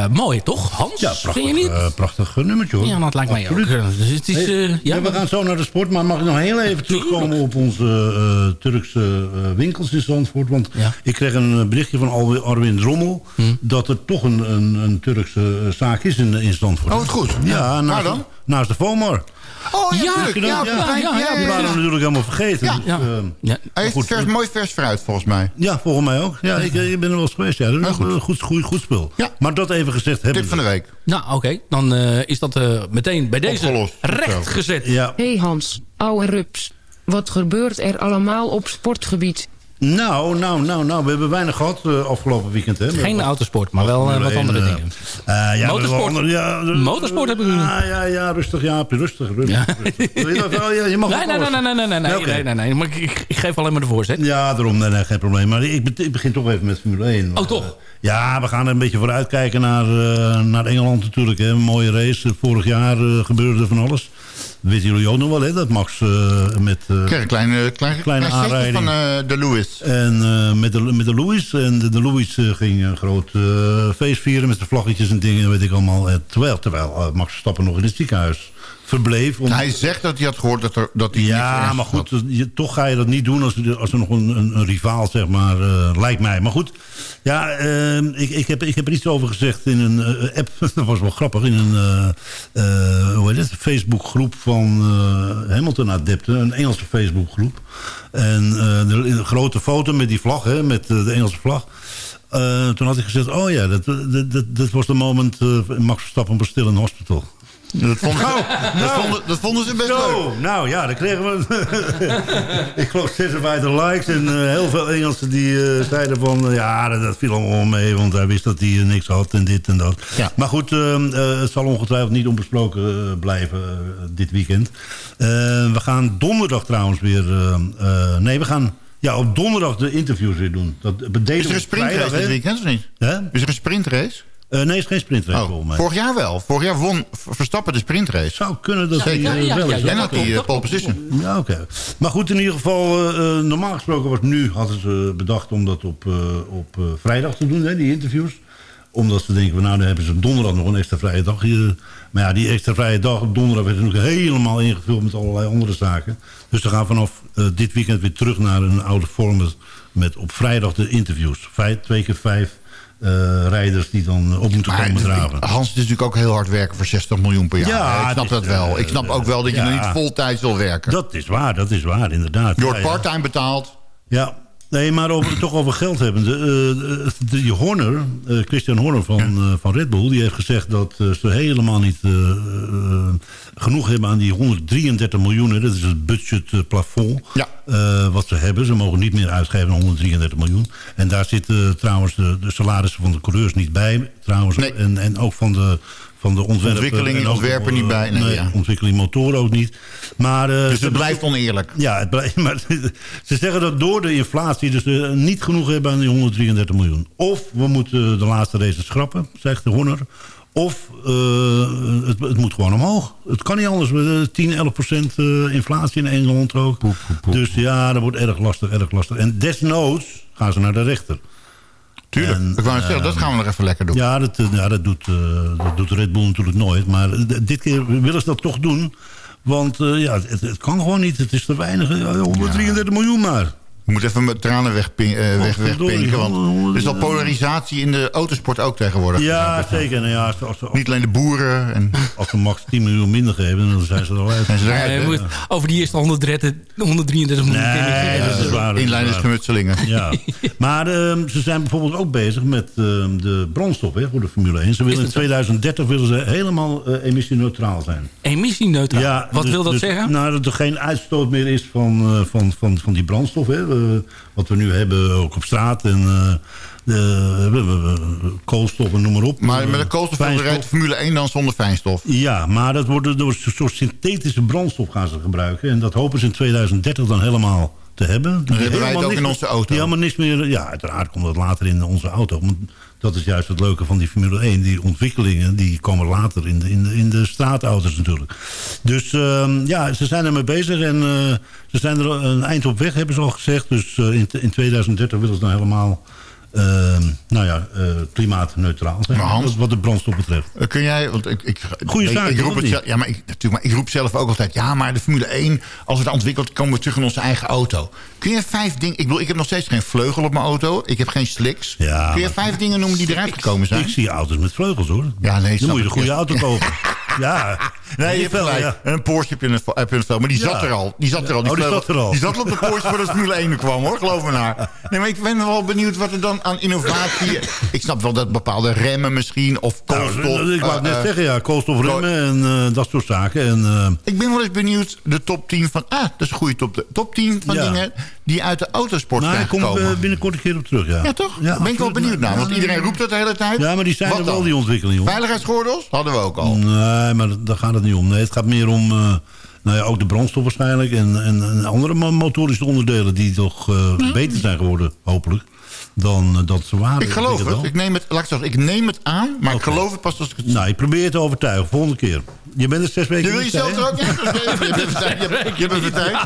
Uh, mooi, toch, Hans? Ja, prachtig, Vind je niet? Uh, prachtig nummertje, hoor. Ja, dat lijkt mij Absoluut. ook. Dus het is, uh, hey, ja, we gaan zo naar de sport, maar mag ik nog heel even terugkomen op onze Turkse winkels in Zandvoort? Want ja. ik kreeg een berichtje van Arwin Rommel... Hm. dat er toch een, een, een Turkse zaak is in, in Zandvoort. Oh, wat goed. Ja, naast, dan? naast de Vomar. Oh, ja, ja, ja, ja, ja, die waren we natuurlijk helemaal vergeten. Ja. Dus, uh, ja. Hij heeft vers, mooi vers fruit, volgens mij. Ja, volgens mij ook. Ja, ik, ik ben er wel eens geweest. Ja, dat is goed. Goed, goed, goed spul. Ja. Maar dat even gezegd hebben. Tip van de week. Nou, oké. Okay. Dan uh, is dat uh, meteen bij deze Opgelost. recht gezet. Ja. hey Hans, ouwe rups. Wat gebeurt er allemaal op sportgebied? Nou, nou, nou, nou, we hebben weinig gehad uh, afgelopen weekend. Hè? Geen wat, autosport, maar wel uh, wat andere uh, dingen. ja, motorsport. Andere, ja, motorsport hebben we. Ja, ja, ja, rustig, ja, rustig, rustig. Je mag nee, nee, nee, nee, nee, nee, nee, okay. nee, nee, nee, maar ik, ik, geef alleen maar de voorzet. Ja, daarom, nee, nee, geen probleem. Maar ik, ik begin toch even met Formule 1. Oh, toch? Ja, we gaan een beetje vooruitkijken naar, naar Engeland natuurlijk. Hè. Een mooie race. Vorig jaar gebeurde er van alles. Weten jullie ook nog wel, hè? Dat Max uh, met... Uh, Kijk, kleine, kleine, kleine aanrijding. van uh, de Lewis. En met, de, met de Lewis. En de, de Lewis ging een groot feest vieren met de vlaggetjes en dingen, weet ik allemaal. terwijl terwijl Max Stappen nog in het ziekenhuis verbleef. Om... Hij zegt dat hij had gehoord dat, er, dat hij Ja, maar goed, je, toch ga je dat niet doen als, als er nog een, een, een rivaal, zeg maar, uh, lijkt mij. Maar goed, ja, uh, ik, ik, heb, ik heb er iets over gezegd in een uh, app. [laughs] dat was wel grappig. In een hoe heet het, Facebookgroep van Hamilton-adepten. Een Engelse Facebookgroep. En de, een grote foto met die vlag, hè, met de Engelse vlag. toen had ik gezegd, oh ja, dat, dat, dat, dat was de moment Max Verstappen op een in hospital. Dat vonden, nou, dat, nou, vonden, dat vonden ze best zo, leuk. Nou ja, dan kregen we... [laughs] ik geloof 56 likes en uh, heel veel Engelsen die uh, zeiden van... Uh, ja, dat, dat, viel allemaal mee, want hij wist dat hij niks had en dit en dat. Ja. Maar goed, het zal ongetwijfeld niet onbesproken blijven dit weekend. we gaan donderdag trouwens weer... nee, we gaan... Ja, op donderdag de interviews weer doen. Dat is er een sprintrace dit weekend of niet? Huh? Is er een sprintrace? Uh, nee, het is geen sprintrace oh, volgens mij. Vorig jaar wel. Vorig jaar won Verstappen de sprintrace. Zou kunnen dat hij ja, uh, ja, wel ja, is. En had hij uh, pole position. Ja, oké. Okay. Maar goed, in ieder geval, normaal gesproken was nu, hadden ze bedacht om dat op, op vrijdag te doen, hè, die interviews. Omdat ze denken, nou, dan hebben ze donderdag nog een extra vrije dag. Hier. Maar ja, die extra vrije dag op donderdag werd natuurlijk helemaal ingevuld met allerlei andere zaken. Dus we gaan vanaf dit weekend weer terug naar een oude format met op vrijdag de interviews. Vijf, twee keer vijf uh, rijders die dan op moeten maar komen draven. Hans is natuurlijk ook heel hard werken voor 60 miljoen per jaar. Ja, ik snap dat wel. Ik snap ook wel dat je ja, niet voltijds wil werken. Dat is waar, dat is waar, inderdaad. Je wordt part-time betaald. Ja, Nee, maar over, toch over geld hebben. De, uh, die Horner, uh, Christian Horner van, ja. uh, van Red Bull... die heeft gezegd dat ze helemaal niet genoeg hebben aan die 133 miljoen. Dat is het budgetplafond ja. wat ze hebben. Ze mogen niet meer uitgeven dan 133 miljoen. En daar zitten trouwens de, de salarissen van de coureurs niet bij. Trouwens, nee. en, en ook van de van de ontwerpen. Ontwikkeling, ontwerpen niet bij. Nee, nee ja. ontwikkeling motoren ook niet. Maar, uh, dus het blijft oneerlijk. Ja, het blijft, [laughs] maar ze zeggen dat door de inflatie dus we niet genoeg hebben aan die 133 miljoen. Of we moeten de laatste races schrappen, zegt de Horner. Of uh, het, het, moet gewoon omhoog. Het kan niet anders. 10, 11 procent inflatie in Engeland ook. Poep, poep, poep. Dus ja, dat wordt erg lastig, erg lastig. En desnoods gaan ze naar de rechter. Tuurlijk, En, ik wou net zeggen, eh, dat gaan we nog even lekker doen. Ja, dat, eh, ja, dat, doet, uh, dat doet Red Bull natuurlijk nooit. Maar dit keer willen ze dat toch doen. Want ja, het, het, kan gewoon niet. Het is te weinig. 133 ja. miljoen maar. Je moet even mijn tranen wegpin, uh, weg, wegpinken. Want er is al polarisatie in de autosport ook tegenwoordig. Ja, zeker. Nou ja, als, als, als, Niet alleen de boeren. En... Als ze max 10 miljoen minder geven, dan zijn ze er al uit. Zijn ze eruit, over die eerste 133 miljoen. Nee, ja, dat is waar. Ja. [laughs] maar uh, ze zijn bijvoorbeeld ook bezig met uh, de brandstof hè, voor de Formule 1. Ze willen in 2030 willen ze helemaal uh, emissieneutraal zijn. Emissieneutraal? Ja, Wat dus, wil dat dus, zeggen? Nou, dat er geen uitstoot meer is van, van, van, van die brandstof. Hè. Wat we nu hebben ook op straat. En, de, koolstof en noem maar op. Maar met de koolstof rijdt Formule 1 dan zonder fijnstof? Ja, maar dat wordt door een soort synthetische brandstof gaan ze gebruiken. En dat hopen ze in 2030 dan helemaal te hebben. Dan hebben wij het ook in onze auto. Die helemaal niks meer, ja, uiteraard komt dat later in onze auto. Dat is juist het leuke van die Formule 1. Die ontwikkelingen die komen later in de, in de, in de straatauto's natuurlijk. Dus uh, ja, ze zijn ermee bezig. En uh, ze zijn er een eind op weg, hebben ze al gezegd. Dus uh, in, in 2030 willen ze dan helemaal Ehm, nou ja, uh, klimaatneutraal zijn. Maar Hans, wat de brandstof betreft. Uh, kun jij, want ik, ik, Goeie zaak, ik, ik roep het zelf, ja, maar ik, natuurlijk, maar ik roep zelf ook altijd... ja, maar de Formule 1, als het ontwikkelt... komen we terug in onze eigen auto. Kun je vijf dingen... Ik bedoel, ik heb nog steeds geen vleugel op mijn auto. Ik heb geen slicks. Ja, Kun je vijf dingen noemen die eruit gekomen zijn? Ik zie auto's met vleugels, hoor. Ja, nee, Dan moet je een goede auto kopen. [laughs] ja. Nee, je hebt gelijk. Ja. Een Porsche heb je je een Maar die zat er al. Die zat er al. Die, oh, die zat er al. Die zat op de Porsche voor de Formule 1 kwam, hoor. Geloof me naar. Nee, maar ik ben wel benieuwd wat er dan aan innovatie... ik snap wel dat bepaalde remmen misschien, of koolstof... Nou, ik wou net uh, zeggen, ja, koolstofremmen en uh, dat soort zaken. En, uh, ik ben wel eens benieuwd, de top 10 van... Ah, dat is een goede top, top 10 van dingen die uit de autosport nou, zijn gekomen. Daar kom ik binnenkort een keer op terug, ja. Ja, toch? Ja, ben ik wel benieuwd naar, want iedereen roept dat de hele tijd. Ja, maar die zijn er wel, die ontwikkelingen. Veiligheidsgordels hadden we ook al. Nee, maar daar gaat het niet om. Nee, het gaat meer om... Nou ja, ook de brandstof waarschijnlijk. En, en, en andere motorische onderdelen die toch uh, beter zijn geworden, hopelijk dan uh, dat ze waren. Ik geloof het. Ik neem het, laat ik, zeggen, ik neem het aan, maar okay. ik geloof het pas als ik het Nou, ik probeer je te overtuigen. Volgende keer. Je bent er zes weken Je wil jezelf er ook in [laughs] Je bent er tijd.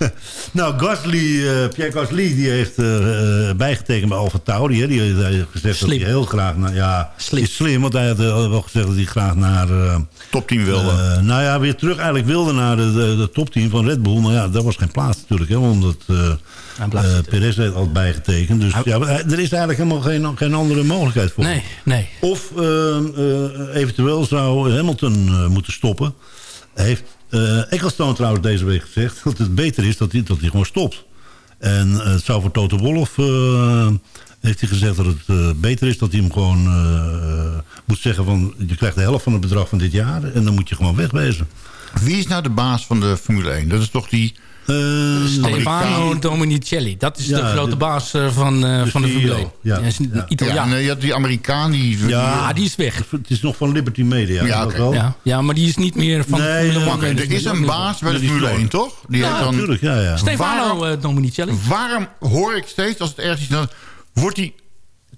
[laughs] nou, Gasly, uh, Pierre Gasly, die heeft uh, bijgetekend bij Alfa Tauri. Hè. Die heeft gezegd slim. dat hij heel graag... Naar, ja, slim. is slim, want hij had wel gezegd dat hij graag naar... top 10 wilde. nou ja, weer terug eigenlijk wilde naar de, de, de top 10 van Red Bull. Maar ja, dat was geen plaats natuurlijk. Hè, omdat uh, Perez heeft al bijgetekend. Dus ja, er is eigenlijk helemaal geen, geen andere mogelijkheid voor. Nee, nee. Of uh, uh, eventueel zou Hamilton moeten stoppen. Heeft Ecclestone trouwens deze week gezegd... [laughs] dat het beter is dat hij, dat hij gewoon stopt. En het zou voor Toto Wolff... heeft hij gezegd dat het beter is dat hij hem gewoon moet zeggen... van je krijgt de helft van het bedrag van dit jaar... en dan moet je gewoon wegwezen. Wie is nou de baas van de Formule 1? Dat is toch die uh, Stefano Dominicelli. Dat is ja, de grote de, baas uh, van, uh, van de Formule 1. Ja, is een Italiaan. Ja, je had die Amerikaan. Die, ja, die is weg. Het is nog van Liberty Media. Ja, okay. ja, ja, maar die is niet meer van nee, Formule 1. Okay, er is een baas bij de Formule 1, toch? Die ja, dan, natuurlijk. Ja, ja. Stefano waarom, Dominicelli. Waarom hoor ik steeds, als het ergens is... Dan wordt hij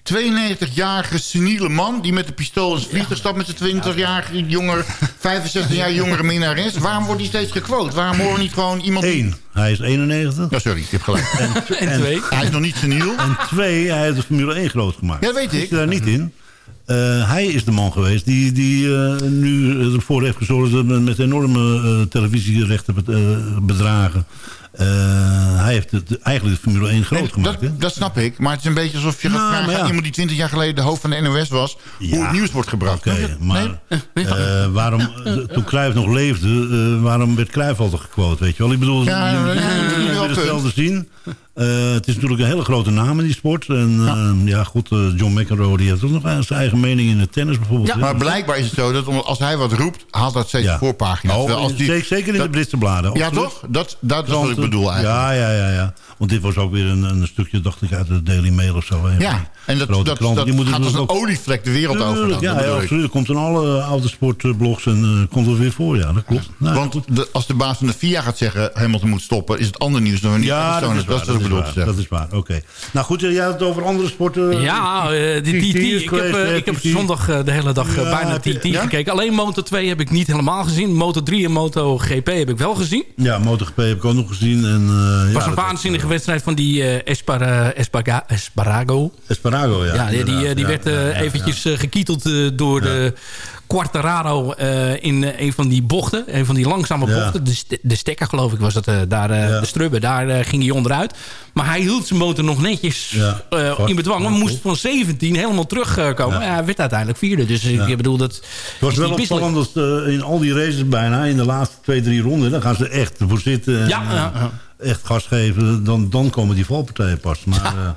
92-jarige seniele man die met de pistool in vliegtuig stapt met zijn 20-jarige jonger, [laughs] 65 jaar jongere minnares. Waarom wordt hij steeds gequote? Waarom horen we niet gewoon iemand... Eén, hij is 91. Ja, sorry, ik heb gelijk. [laughs] En, en, twee. Hij is nog niet seniel. En twee, hij heeft de Formule 1 groot gemaakt. Ja, weet ik. Zit daar niet in. Uh, hij is de man geweest die, die uh, nu ervoor heeft gezorgd... met enorme uh, televisierechten bedragen... Uh, hij heeft het, eigenlijk de Formule 1 groot gemaakt. Dat, dat, snap ik. Maar het is een beetje alsof je gaat nou, vragen... Ja. iemand die 20 jaar geleden de hoofd van de NOS was... Ja. hoe het nieuws wordt gebracht. Okay, maar nee? [laughs] uh, waarom, [laughs] toen Cruijff nog leefde... Waarom werd Cruijff altijd gequote? Weet je wel? Ik bedoel, ja, je, je, je, je wil hetzelfde zien... Uh, het is natuurlijk een hele grote naam in die sport. En ja, uh, ja goed, uh, John McEnroe die heeft ook nog zijn eigen mening in het tennis bijvoorbeeld. Ja. Maar blijkbaar is het zo dat als hij wat roept, haalt dat steeds ja. voorpagina. Oh, als die, zeker, in dat, de Britse bladen. Ja toch? Dat, dat is wat ik bedoel eigenlijk. Ja, ja, ja. ja. Want dit was ook weer een, een stukje, dacht ik, uit de Daily Mail of zo. Ja, en dat, dat, dat, dat gaat als een ook... olievlek de wereld over. Dan, ja, ja absoluut. Er komt in alle autosportblogs en uh, komt er weer voor. Ja, dat klopt. Ja. Nou, Want de, als de baas van de FIA gaat zeggen, Hamilton moet stoppen... is het ander nieuws dan we niet ja, dat is, waar, dat, dat, waar, dat is waar. Oké. Nou goed, jij had het over andere sporten. Ja, uh, die, die, die, ik, heb, uh, ik heb zondag de hele dag bijna TT gekeken. Alleen Moto 2 heb ik niet helemaal gezien. Moto 3 en Moto GP heb ik wel gezien. Ja, Moto GP heb ik ook nog gezien. Het was een waanzinnige wedstrijd van die uh, Espara, Espara, Esparago. Esparago, ja. Ja, die, die, die werd uh, eventjes gekieteld door de Quartararo in een van die bochten. Een van die langzame bochten. De, de stekker geloof ik was het daar. De strubben, daar ging hij onderuit. Maar hij hield zijn motor nog netjes in bedwang. Maar moest van 17 helemaal terugkomen. Ja. hij werd uiteindelijk vierde. Dus ik bedoel dat... Het was wel opvallend dat in al die races bijna, in de laatste twee, drie ronden, dan gaan ze echt voor zitten. echt gas geven, dan, dan komen die valpartijen pas. Maar,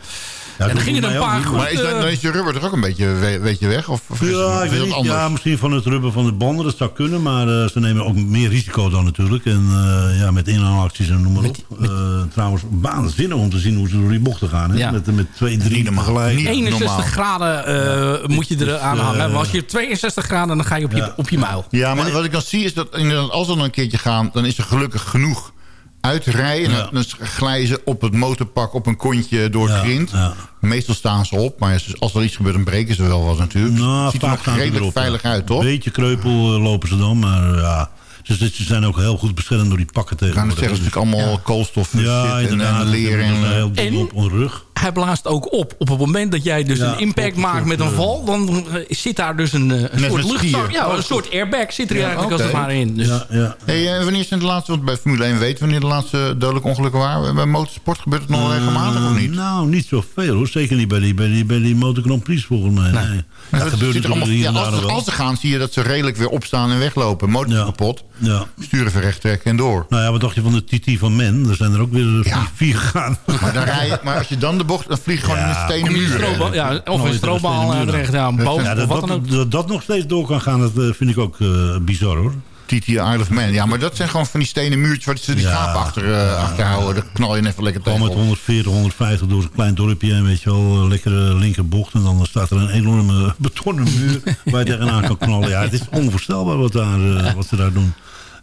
ja. Ja, en dan gingen er een paar goed... Maar is, dan, dan is je rubber toch ook een beetje, beetje weg? Of, of ja, is het ja, misschien van het rubber van de banden, dat zou kunnen. Maar uh, ze nemen ook meer risico dan natuurlijk. En uh, ja, met inhaalacties en noem maar op. Met, met... Uh, trouwens, waanzinnig om te zien hoe ze door die bochten gaan. Hè? Ja. Met, met twee, drie tegelijk. 61 graden moet je er aan hangen. Maar als je 62 graden, dan ga je op je, op je muil. Ja, maar wat ik dan zie is dat als we dan een keertje gaan... dan is er gelukkig genoeg uitrijden. En dan glijden ze op het motorpak op een kontje door het grind. Meestal staan ze op, maar als er iets gebeurt, dan breken ze wel wat natuurlijk. Nou, Ziet er nog redelijk veilig uit, toch? Een beetje kreupel eh, lopen ze dan, maar ja... Dus ze zijn ook heel goed beschermd door die pakken tegen. Gaan het zeggen, natuurlijk allemaal koolstof ja, en, en leer en, en, op rug. Hij blaast ook op. Op het moment dat jij dus een impact maakt met een val... dan zit daar dus een, een soort luchtzak. Ja, een soort airbag zit er eigenlijk als het ware in. Dus. Ja, ja. Hey, wanneer is het de laatste... want bij Formule 1 weten wanneer de laatste dodelijke ongelukken waren. Bij motorsport gebeurt het nog regelmatig of niet? Nou, niet zoveel hoor. Zeker niet bij die, bij die, bij die Motor Grand Prix volgens mij. Nee. Dat gebeurt ja, als, als, ze gaan zie je dat ze redelijk weer opstaan en weglopen. Motor kapot. Ja. Sturen even recht trekken en door. Nou ja, wat dacht je van de TT van Men? Er zijn er ook weer ja. vier gegaan. Maar, dan rij je, maar als je dan de bocht, dan vlieg je gewoon in een stenen muur. Ja, of een strobal terecht. Ja, boven, ja, dat, dat, dat, nog steeds door kan gaan, dat eh, vind ik ook uh, bizar hoor. TT Isle of Man. Ja, maar dat zijn gewoon van die stenen muurtjes... waar ze die ja, schapen achter, uh, achterhouden. Daar knal je even lekker tegen Gewoon met 140, 150 door een klein dorpje... en weet je wel, lekkere linkerbocht... en dan staat er een enorme betonnen muur... [laughs] waar je tegenaan kan knallen. Ja, het is onvoorstelbaar wat, daar, uh, wat ze daar doen.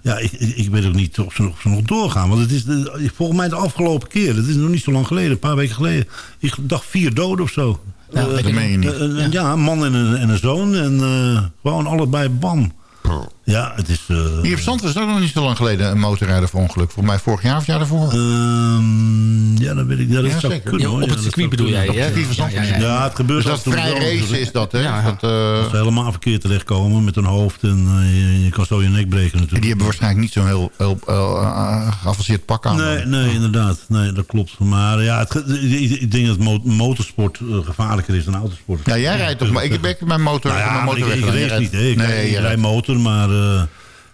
Ja, ik, ik weet ook niet of ze, of ze nog doorgaan. Want het is de, volgens mij de afgelopen keer... dat is nog niet zo lang geleden, een paar weken geleden... ik dacht vier doden of zo. Ja, uh, dat meen je niet. ja, een man en een, en een zoon. En gewoon allebei bam. Ja, het is... Uh, Hier op Zandvoort is ook nog niet zo lang geleden een motorrijder voor ongeluk. Volgens mij vorig jaar of jaar daarvoor. Um, ja, dat weet ik. Dat ja, zou zeker. Kunnen, op het circuit bedoel jij, ja, ja, het gebeurt dus dat vrij race is dat, hè? Ja, dat, uh, Als ze helemaal verkeerd terechtkomen met een hoofd en uh, je, je, kan zo je nek breken natuurlijk. En die hebben waarschijnlijk niet zo'n heel, heel uh, geavanceerd pak aan. Nee, nee, inderdaad. Nee, dat klopt. Maar ja, het, ik denk dat motorsport gevaarlijker is dan autosport. Ja, jij rijdt toch, maar ik heb mijn motor, nou mijn motor ik, ik, race niet, hè. Ik, nee, rij motor, maar uh,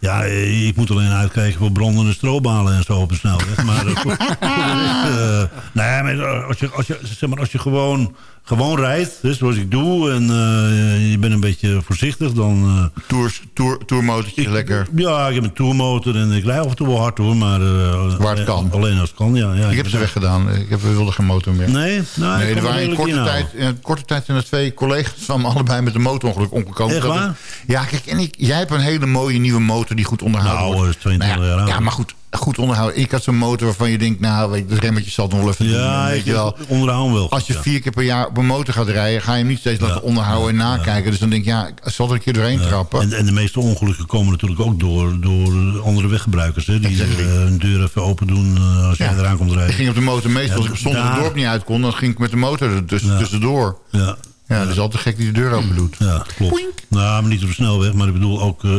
ja, ik moet alleen uitkijken voor brandende strobalen en zo op de snelweg. Maar, uh, [laughs] nee, maar als je, als je, zeg maar, als je gewoon gewoon rijdt, dus zoals ik doe... en uh, je bent een beetje voorzichtig, dan... Uh, Tours, tour, tourmotortje, lekker? Ja, ik heb een tourmotor en ik rijd af en toe wel hard hoor, maar... Uh, Waar het kan? Alleen als het kan, ja. ja ik heb ze weggedaan, ik heb, wilde geen motor meer. Nee? Nou, nee, er waren in korte, tijd, in korte tijd zijn er twee collega's van me allebei met een motorongeluk omgekomen. Echt waar? ja, kijk, en ik, jij hebt een hele mooie nieuwe motor die goed onderhouden nou, wordt. Nou, 22 jaar oud. Ja, maar goed, goed onderhouden. Ik had zo'n motor waarvan je denkt, nou, de remmetjes zal nog wel even ja, doen. Weet je wel. onderhouden wel. Als je vier keer per jaar op een motor gaat rijden, ga je hem niet steeds laten onderhouden en nakijken. Dus dan denk je, ja, ik zal er een keer doorheen trappen. En, en, de meeste ongelukken komen natuurlijk ook door, door andere weggebruikers. Hè, die uh, hun deur even open doen uh, als je eraan komt rijden. Ik ging op de motor meestal, als ik zonder het dorp niet uit kon, dan ging ik met de motor er tussen, tussendoor. Ja. Ja, dat is altijd gek die de deur open doet. Ja, klopt. Nou, maar niet op de snelweg, maar ik bedoel ook uh,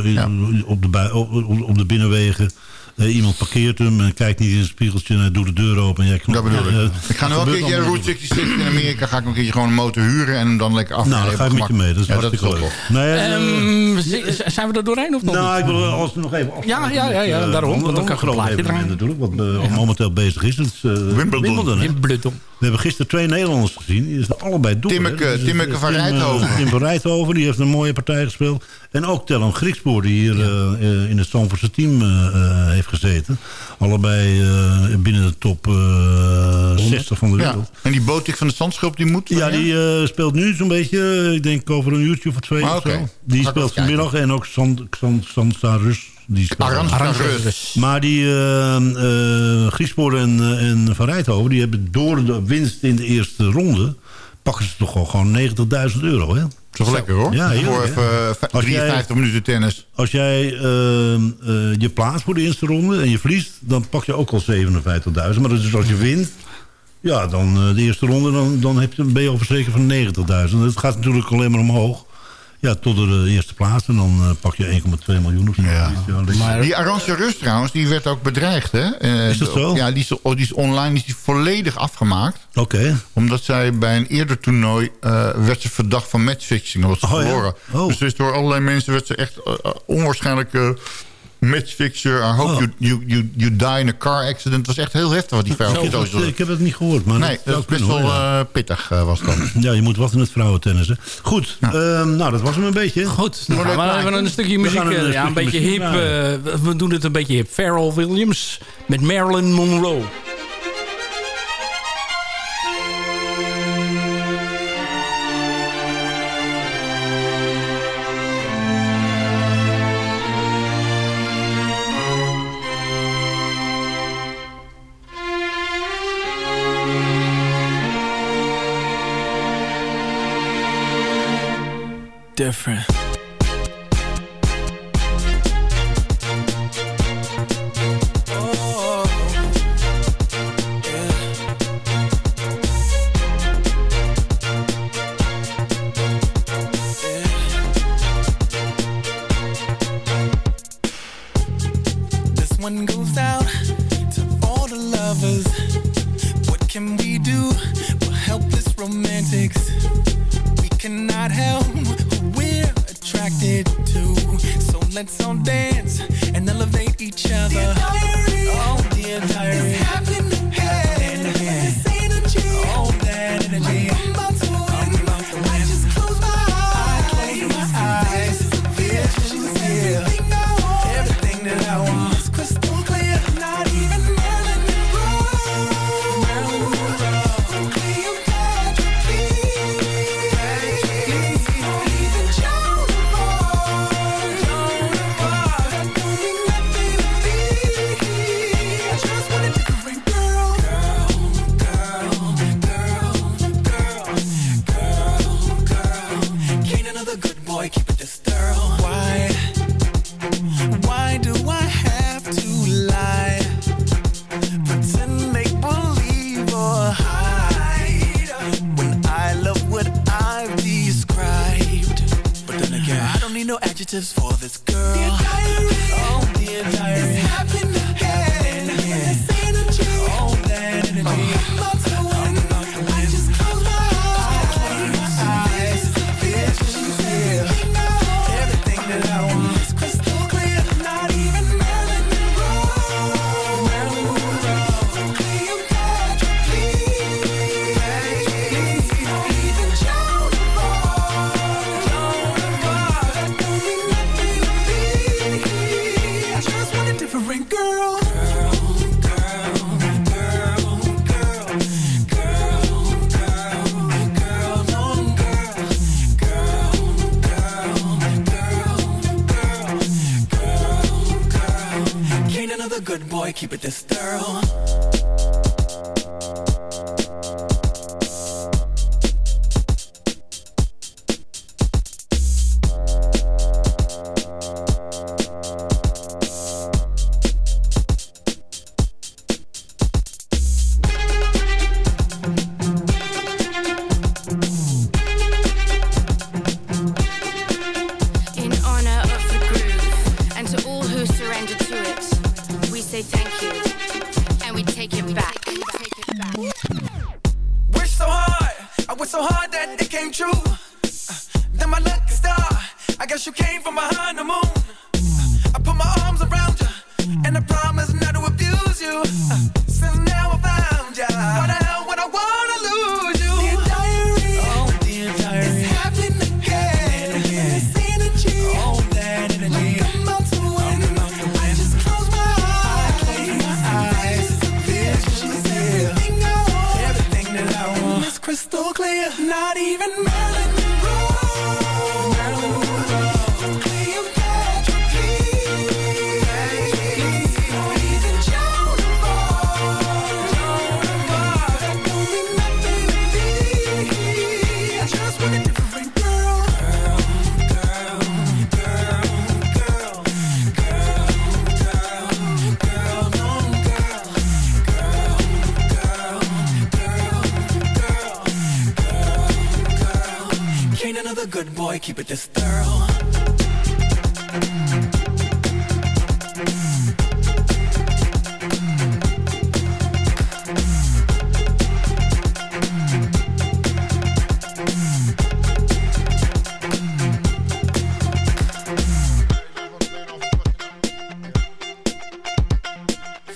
op, de op, op de binnenwegen uh, iemand parkeert hem en kijkt niet in een spiegeltje en doet de deur open. En jij dat bedoel ik. Uh, ik ga nu wel een keertje Route 66 in Amerika ga ik nog een keertje gewoon een motor huren en hem dan lekker af. Nou, dan ga ik met je mee. Dat is ja, hartstikke leuk. Nee, um, zijn we er doorheen of nog Nou, ik wil als we nog even Ja, ja, ja, ja daarom. Want dan kan ik een even natuurlijk, wat uh, momenteel bezig is. Het is Wimbledon. Wimbledon, Wimbledon. We hebben gisteren twee Nederlanders gezien. Die is allebei door. Timmeke, Timmeke van Rijthoven. Tim van Rijthoven, die heeft een mooie partij gespeeld. En ook Tellem Griekspoor, die hier uh, in het Stamfordse team uh, heeft gezeten. Allebei uh, binnen de top 60 van de wereld. Ja. En die Botik van de Zandschulp, die moet? Ja, die speelt nu zo'n beetje, ik denk over een uurtje of twee ah, of zo. Die speelt vanmiddag en ook. Die Rus. Maar die uh, Griespoor en, en Van Rijthoven... die hebben door de winst in de eerste ronde... pakken ze toch gewoon 90.000 euro, hè? Toch lekker hoor. Ja, Voor even 53 minuten tennis. Als jij uh, uh, je plaats voor de eerste ronde en je verliest... dan pak je ook al 57.000. Maar dus als je wint... Ja, dan uh, de eerste ronde, dan, dan heb je, ben je al verzekerd van 90.000. Dat gaat natuurlijk alleen maar omhoog. Ja, tot de eerste plaats. En dan uh, pak je 1,2 miljoen of zo. Ja. Maar, die Arantje Rust trouwens, die werd ook bedreigd. Hè? Uh, is dat zo? Ja, die is, oh, die is online die is volledig afgemaakt. Oké. Omdat zij bij een eerder toernooi uh, werd ze verdacht van matchfixing. Dat was oh, verloren. Ja? Oh. Dus, dus door allerlei mensen werd ze echt onwaarschijnlijk matchfixture. I hope oh. you, you, you, you die in a car accident. Het was echt heel heftig wat die vrouw Ik heb het niet gehoord. Maar nee, dat, is best wel uh, pittig uh, was dat. ja, je moet wat in het vrouwentennissen. Goed, ja. uh, nou dat was hem een beetje. Goed, nou, we hebben een stukje muziek. Een, eh, ja, een beetje hip. Uh, we doen het een beetje hip. Pharrell Williams met Marilyn Monroe. Different.